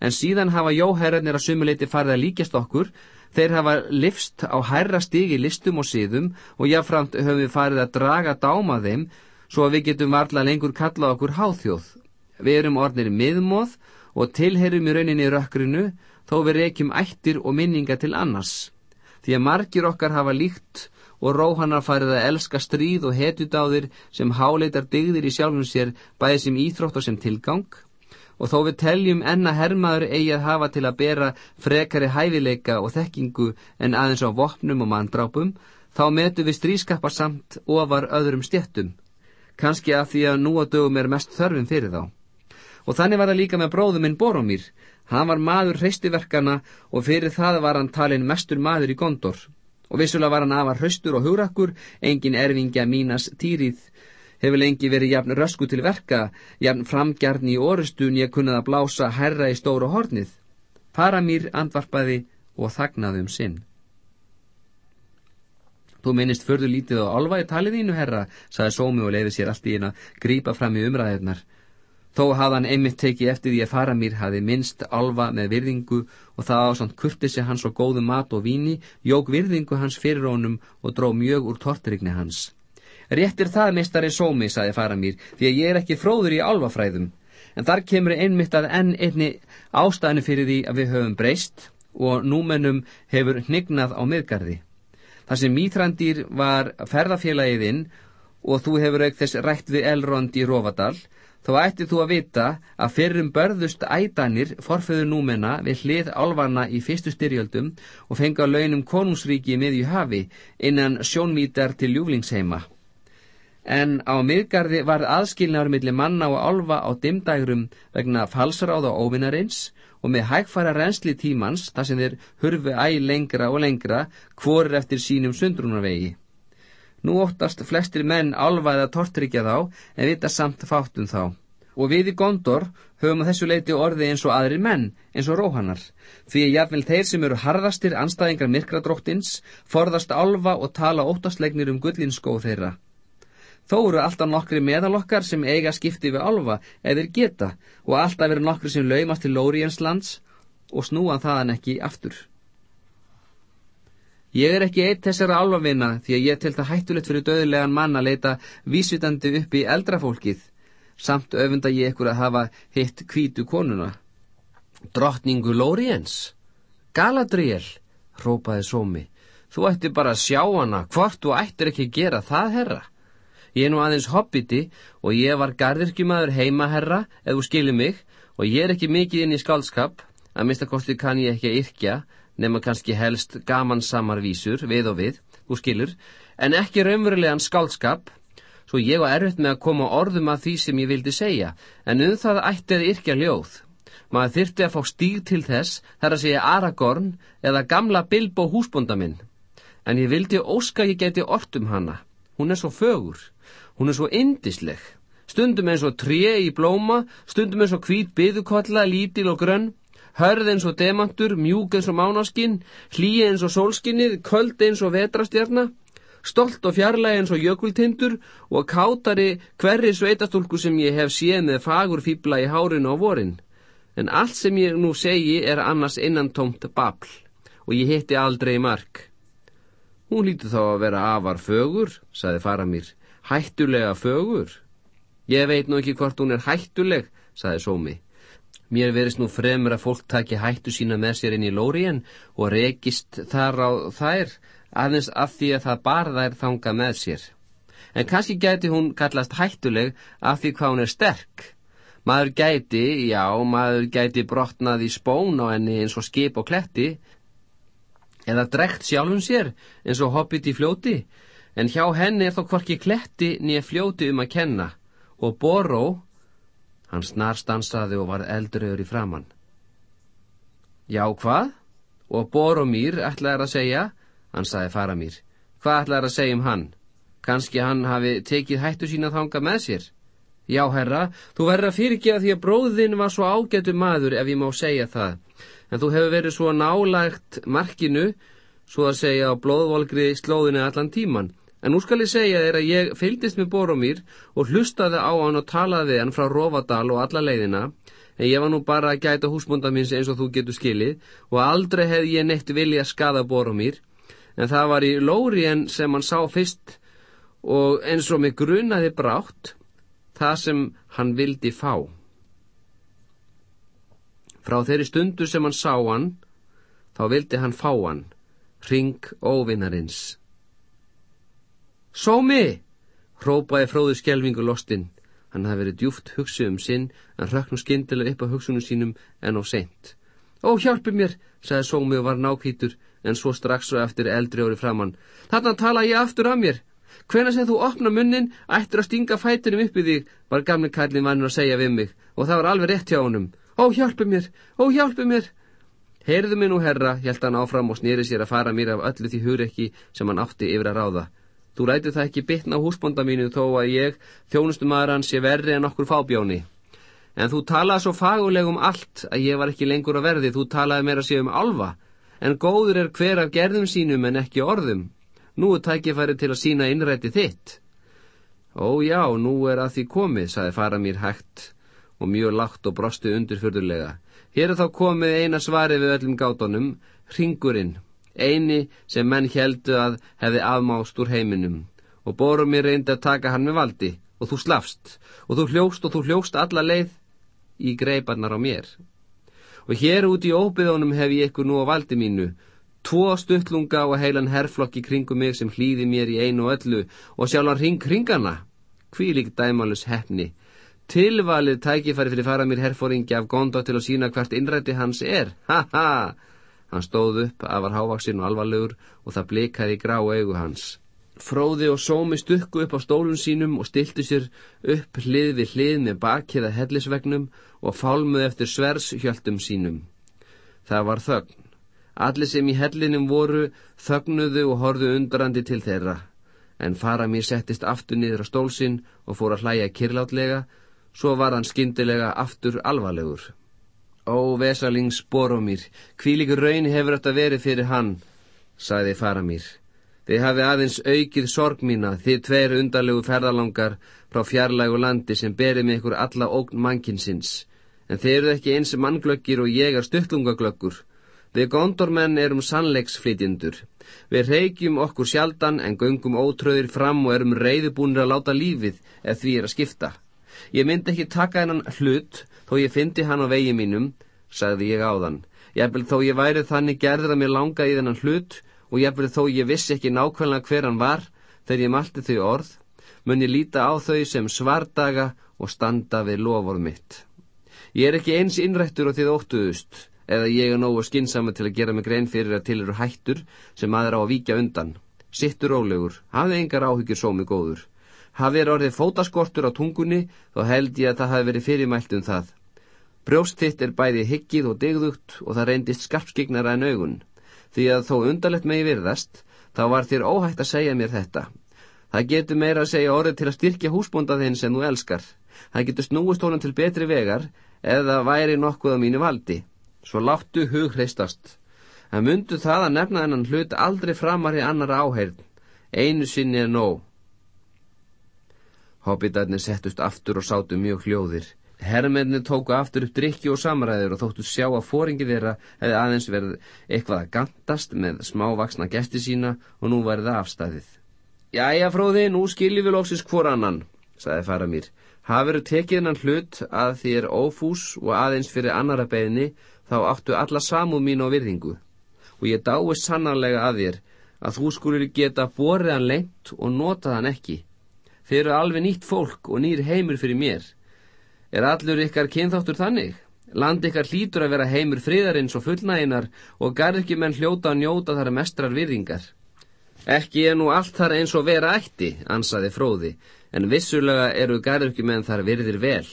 [SPEAKER 1] En síðan hafa jóherrarnir að sumuleiti farið að líkjast okkur Þeir hafa livst á hærra stígi listum og síðum og jáfnframt höfum við farið að draga dáma þeim svo að við getum varla lengur kalla okkur háþjóð. Við erum orðnir miðmóð og tilherum í rauninni rökkrinu þó við reykjum ættir og minninga til annars. Því að margir okkar hafa líkt og róhannar farið að elska stríð og hetudáðir sem háleitar digðir í sjálfum sér bæði sem íþrótt og sem tilgang og þó við teljum enna hermaður eigi að hafa til að bera frekari hæfileika og þekkingu en aðeins á vopnum og manndrápum, þá metu við strískapar samt ofar öðrum stjettum, kannski af því að nú á dögum er mest þörfum fyrir þá. Og þannig var það líka með bróðuminn Boromír, hann var maður hreistiverkana og fyrir það var hann talin mestur maður í gondor. Og vissulega var hann afar hraustur og hugrakkur, engin erfingja mínas týrið, hefur lengi verið jafn rösku til verka, jafn framgjarn í orustun ég kunnað að blása herra í stóru hornið. Faramýr andvarpaði og þagnaði um sinn. Þú minnist förðu lítið á alva í taliðínu, herra, saði Sómi og leiði sér allt í eina grípa fram í umræðirnar. Þó hafði hann einmitt tekið eftir því að Faramýr hafi minnst alva með virðingu og það á samt kurtisi hans og góðu mat og víni, jók virðingu hans fyrir honum og dró mjög úr tortrygni hans. Réttir það, mistari Sómi, saði Faramýr, því að ég er ekki fróður í alvafræðum. En þar kemur einmitt að enn einni ástæðinu fyrir því að við höfum breyst og númennum hefur hnignað á miðgarði. Þar sem Mítrandýr var ferðafélagiðinn og þú hefur auk þess rætt við Elrond í Rófadal, þá ættið þú að vita að fyrrum börðust ædanir forföðu númenna við hlið álvana í fyrstu styrjöldum og fengi á launum konungsríki í hafi innan sjónvítar til ljúflingsheima. En á miðgarði var aðskilnaður millir manna og álva á dimdægrum vegna falsaráð og óvinnarins og með hægfara reynsli tímans þar sem þeir hurfu æg lengra og lengra hvorir eftir sínum sundrunarvegi. Nú óttast flestir menn alvaða tortrykja þá en vita samt fátum þá. Og við í Gondor höfum að þessu leiti orði eins og aðri menn, eins og róhannar, því að jafnvel þeir sem eru harðastir anstæðingar myrkradróttins forðast alva og tala óttastlegnir um gullinskóð þeirra. Þó eru alltaf nokkri meðalokkar sem eiga skipti við alfa eða geta og alltaf eru nokkri sem laumast til Lóriens lands og snúan þaðan ekki aftur. Ég er ekki eitt þessara alfavina því að ég til það hættulegt fyrir döðulegan mann að leita vísvitandi upp í eldrafólkið samt öfunda ég ekkur að hafa hitt kvítu konuna. Drottningu Lóriens? Galadriel, rópaði Sómi. Þú ætti bara að sjá hana, hvort þú ættir ekki að gera það, herra. Ég er nú aðeins hobbiti og ég var gardirkjumadur heimaherra, ef þú skilir mig, og ég er ekki mikið inn í skálskap, að minnstakosti kann ég ekki að yrkja, nema kannski helst gamansamar vísur, við og við, þú skilur, en ekki raunverulegan skálskap, svo ég var erfitt með að koma orðum að því sem ég vildi segja, en um það ætti að yrkja ljóð. Maður þyrti að fá stíg til þess, þar að segja Aragorn eða gamla Bilbo húsbonda minn. En ég vildi óska ég geti ortum hana. Hún er svo fögur. Hún er svo indisleg. Stundum eins og tré í blóma, stundum eins og hvít byðukolla, lítil og grönn, hörð eins og demantur, mjúk eins og mánaskinn, hlýi eins og sólskinnið, köld eins og vetrastjarna, stolt og fjarlægi eins og jökultindur og kátari hverri sveitastúlku sem ég hef séð með fagur fýbla í hárinu á vorin. En allt sem ég nú segi er annars innantómt babl og ég hitti aldrei mark. Hún líti þá að vera afar fögur, saði Faramír. Hættulega fögur? Ég veit nú ekki hvort hún er hættuleg, saði Sómi. Mér verist nú fremur að fólk taki hættu sína með sér inn í lóriðin og rekist þar á þær, aðeins af því að það bar þær þanga með sér. En kannski gæti hún kallast hættuleg af því hvað hún er sterk. Maður gæti, já, maður gæti brotnað í spón á henni eins og skip og kletti, eða drekt sjálfum sér eins og hobbit í fljóti, en hjá henni er þó hvorki kletti nýja fljóti um að kenna, og Boró, hann snar stansaði og var eldröður í framann. Já, hvað? Og Boromír ætlaði að segja, hann saði Faramír, hvað ætlaði að segja um hann? Kanski hann hafi tekið hættu sína þanga með sér? Já, herra, þú verður að fyrirgefa því að bróðin var svo ágætu maður ef ég má segja það en þú hefur verið svo nálægt markinu, svo að segja á blóðvolgri slóðinu allan tíman. En nú skal ég segja þér að ég fylgdist með Boromír og hlustaði á hann og talaði hann frá Rófadal og alla leiðina, en ég var nú bara að gæta húsbúnda minns eins og þú getur skilið og aldrei hefði ég neitt vilja að skada Boromír, en það var í Lórien sem hann sá fyrst og eins og mig grunaði brátt það sem hann vildi fá. Frá þeirri stundu sem hann sá hann, þá vildi hann fá hann, ring óvinnarins. Sómi! hrópaði fróðu skjelvingu lostinn. Hann hafði verið djúft hugsið um sinn, en röknum skindilega upp á hugsunum sínum en á seint. Ó, hjálpi mér, sagði Sómi og var nákvítur, en svo strax og eftir eldri ári framann. Þarna tala ég aftur af mér. Hvena sem þú opna munnin, ættir að stinga fætinum upp í þig, var gamle kallin vannur að segja við mig, og það var alveg rétt hjá honum. Ó, hjálpu mér, ó, hjálpu mér. Heyrðu mig nú, herra, hjælt hann áfram og snýri sér að fara mér af öllu því hugreikki sem hann átti yfir að ráða. Þú læti það ekki bitna á húsbonda mínu þó að ég, þjónustumæður hans, sé verri en okkur fábjóni. En þú talaði svo faguleg um allt að ég var ekki lengur að verði, þú talaði meira sér um alfa, en góður er hver af gerðum sínum en ekki orðum. Nú er tækifæri til að sína innrætti þitt. Ó já, nú er að því komið, saði fara mér hægt og mjög lágt og brostu undirfyrðulega. Hér er þá komið eina svari við öllum gátunum, ringurinn eini sem menn heldu að hefði afmást úr heiminum. Og borum mér reyndi að taka hann með valdi og þú slafst. Og þú hljóst og þú hljóst alla leið í greiparnar á mér. Og hér út í óbyðunum hef ég ykkur nú á valdi mínu. Tvo stuttlunga og heilan herflokki kringum mig sem hlýði mér í einu og öllu. Og sjálfan ring kringana kvílík dæmalus hefni tilvalið tækifæri fyrir fara mér herfóringi af gonda til að sína hvert innrætti hans er. Ha ha Hann stóð upp, afar hávaksinn og alvarlegur og það blikaði í grá eigu hans. Fróði og sómi stukku upp á stólun sínum og stiltu sér upp hlið við hlið með bakið að hellisvegnum og fálmuð eftir svershjöldum sínum. Það var þögn. Allir sem í hellinum voru þögnuðu og horðu undrandi til þeirra. En fara mér settist aftur niður á stólsinn og fór að hlæja kirlátlega, svo var hann skindilega aftur alvarlegur. Ó, vesalings Boromír, kvílikur raun hefur þetta verið fyrir hann, sagði Faramír. Þið hafi aðeins aukið sorg mína, þið tveir undarlegu ferðalangar frá fjarlægu landi sem berið með ykkur alla ógn mannkinsins. En þið eruð ekki eins mannglöggir og ég er stuttlungaglöggur. Við gondormenn erum sannleiksflytjendur. Við reykjum okkur sjaldan en göngum ótröðir fram og erum reyðubúnir að láta lífið ef því er að skipta. Ég myndi ekki taka hennan hlut þó ég fyndi hann á vegi mínum, sagði ég áðan. Jafnvel þó ég væri þannig gerður að mér langa í þennan hlut og jafnvel þó ég vissi ekki nákvæmlega hver hann var þegar ég malti þau orð, mun ég líta á þau sem svardaga og standa við lofur mitt. Ég er ekki eins innrættur og þið óttuðust, eða ég er nógu skynsama til að gera mig grein fyrir að til eru hættur sem maður á að víkja undan. Sittur ólegur, hafði engar áhyggjur sómi góður. Hafið er orðið fótaskortur á tungunni, þá held ég að það hafi verið fyrirmælt um það. Brjóst þitt er bæði hyggið og digðugt og það reyndist skarpskignara en augun. Því að þó undarlegt megi virðast, þá var þér óhægt að segja mér þetta. Það getur meira að segja orðið til að styrkja húsbónda þinn sem þú elskar. Það getur snúist honum til betri vegar eða væri nokkuð á mínu valdi. Svo láttu hug hreistast. Það myndu það að nefna þennan hlut aldrei framar í annara áheirn. Einu sinni er nóg. Hobbitarnir settust aftur og sátu mjög hljóðir. Herrmennir tóku aftur upp drikki og samræður og þóttu sjá að fóringi þeirra hefði aðeins verið eitthvað að gantast með smávaksna gesti sína og nú værið það afstæðið. Jæja, fróði, nú skiljum við lóksins hvor annan, saði fara mér. Hafur tekið hennan hlut að því er ófús og aðeins fyrir annara beðni, þá áttu alla samúð mín á virðingu. Og ég dái sannarlega að þér að þú skulur geta borið hann lengt og notað hann ekki. Þeir eru alveg nýtt fólk og nýr heimur fyrir mér. Er allur ykkar kynþáttur þannig? Land ykkar hlýtur að vera heimur friðarins og fullnæginar og garðkjumenn hljóta að njóta þar mestrar virðingar. Ekki er nú allt þar eins og vera ætti, ansaði fróði, en vissulega eru garðkjumenn þar virðir vel.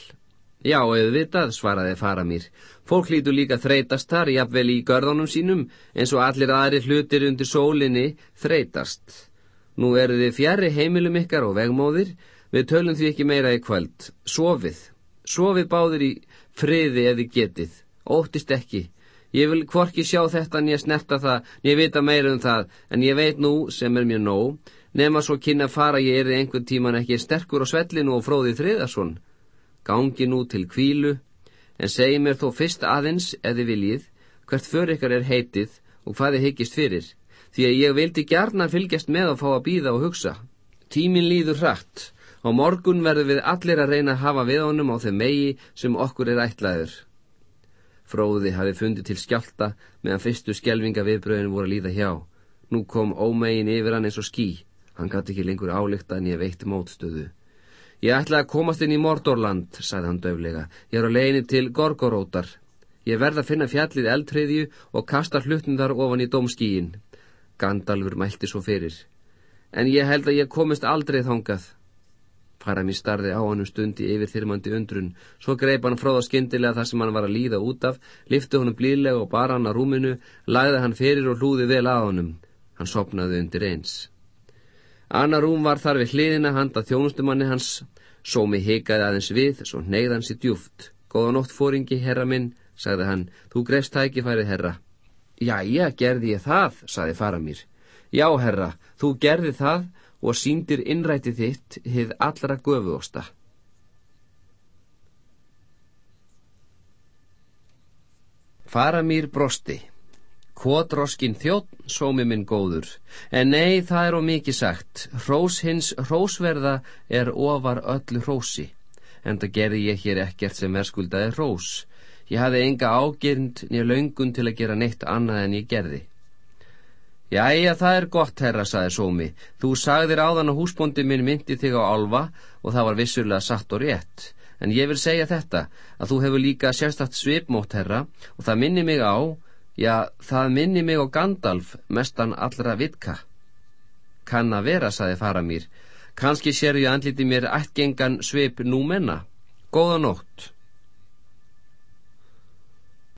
[SPEAKER 1] Já, auðvitað, svaraði fara mér. Fólk hlýtu líka þreytast þar, jafnvel í görðunum sínum, eins og allir aðri hlutir undir sólinni þreytast. Nú eru þið fjari heimilum ykkar og vegmóðir, við tölum því ekki meira í kvöld. Sofið, sofið báðir í friði eða getið, óttist ekki. Ég vil hvorki sjá þetta en ég snerta það, en ég vita meira um það, en ég veit nú, sem er mér nóg, nema svo kynna fara ég er einhvern tíman ekki sterkur á svellinu og fróðið þriðarsson. Gangi nú til kvílu, en segi mér þó fyrst aðeins, eða viljið, hvert för ykkar er heitið og hvað þið hyggist fyrir því að ég vildi gjarnar fylgjast með að fá að býða og hugsa. Tímin líður hratt og morgun verður við allir að reyna að hafa við honum á þeim megi sem okkur er ætlaður. Fróði hafi fundið til skjálta meðan fyrstu skjelvinga viðbröðinu voru að líða hjá. Nú kom ómegin yfir hann eins og ský. Hann gæti ekki lengur álíkta en ég veitti mótstöðu. Ég ætla að komast inn í Mordorland, sagði hann döflega. Ég er á leginni til Gorgorótar. Ég verða að finna fjallið eldtriðju og kasta hlutnum ofan í dómskíin. Gandalfur mælti svo fyrir. En ég held að ég komist aldrei þangað. Farami starði á hann um stundi yfir þyrmandi undrun. Svo greip hann fróða skindilega þar sem hann var að líða út af, lifti honum blíðlega og bar hann að rúminu, lagði hann fyrir og hlúði vel að honum. Hann sopnaði undir eins. Annar rúm var þar við hliðina handa þjónustumanni hans, sómi hikaði aðeins við, svo neyðan sér djúft. Góða nótt fóringi, herra minn, sagði hann, þú grefst tækifærið, herra. Jæja, gerði ég það, sagði Faramír. Já, herra, þú gerði það og síndir innræti þitt hið allra göfuosta. Faramír brosti. Kvotroskin þjótt, sómi minn góður, en nei, það er á mikið sagt, hrós hins hrósverða er ofar öllu hrósi, en það gerði ég hér ekkert sem er skuldaði hrós. Ég hafði enga ágirnd nýja laungun til að gera neitt annað en ég gerði. Jæja, það er gott, herra, saði sómi, þú sagðir áðan að húsbóndi minn myndi þig á alva og það var vissurlega satt og rétt. En ég vil segja þetta, að þú hefur líka sérstakt svipmót, herra, og það minni mig á Já, það minni mig á Gandalf, mestan allra vitka. Kann að vera, saði fara mér. Kanski sér ég andliti mér ættgengan sveip nú menna. Góða nótt.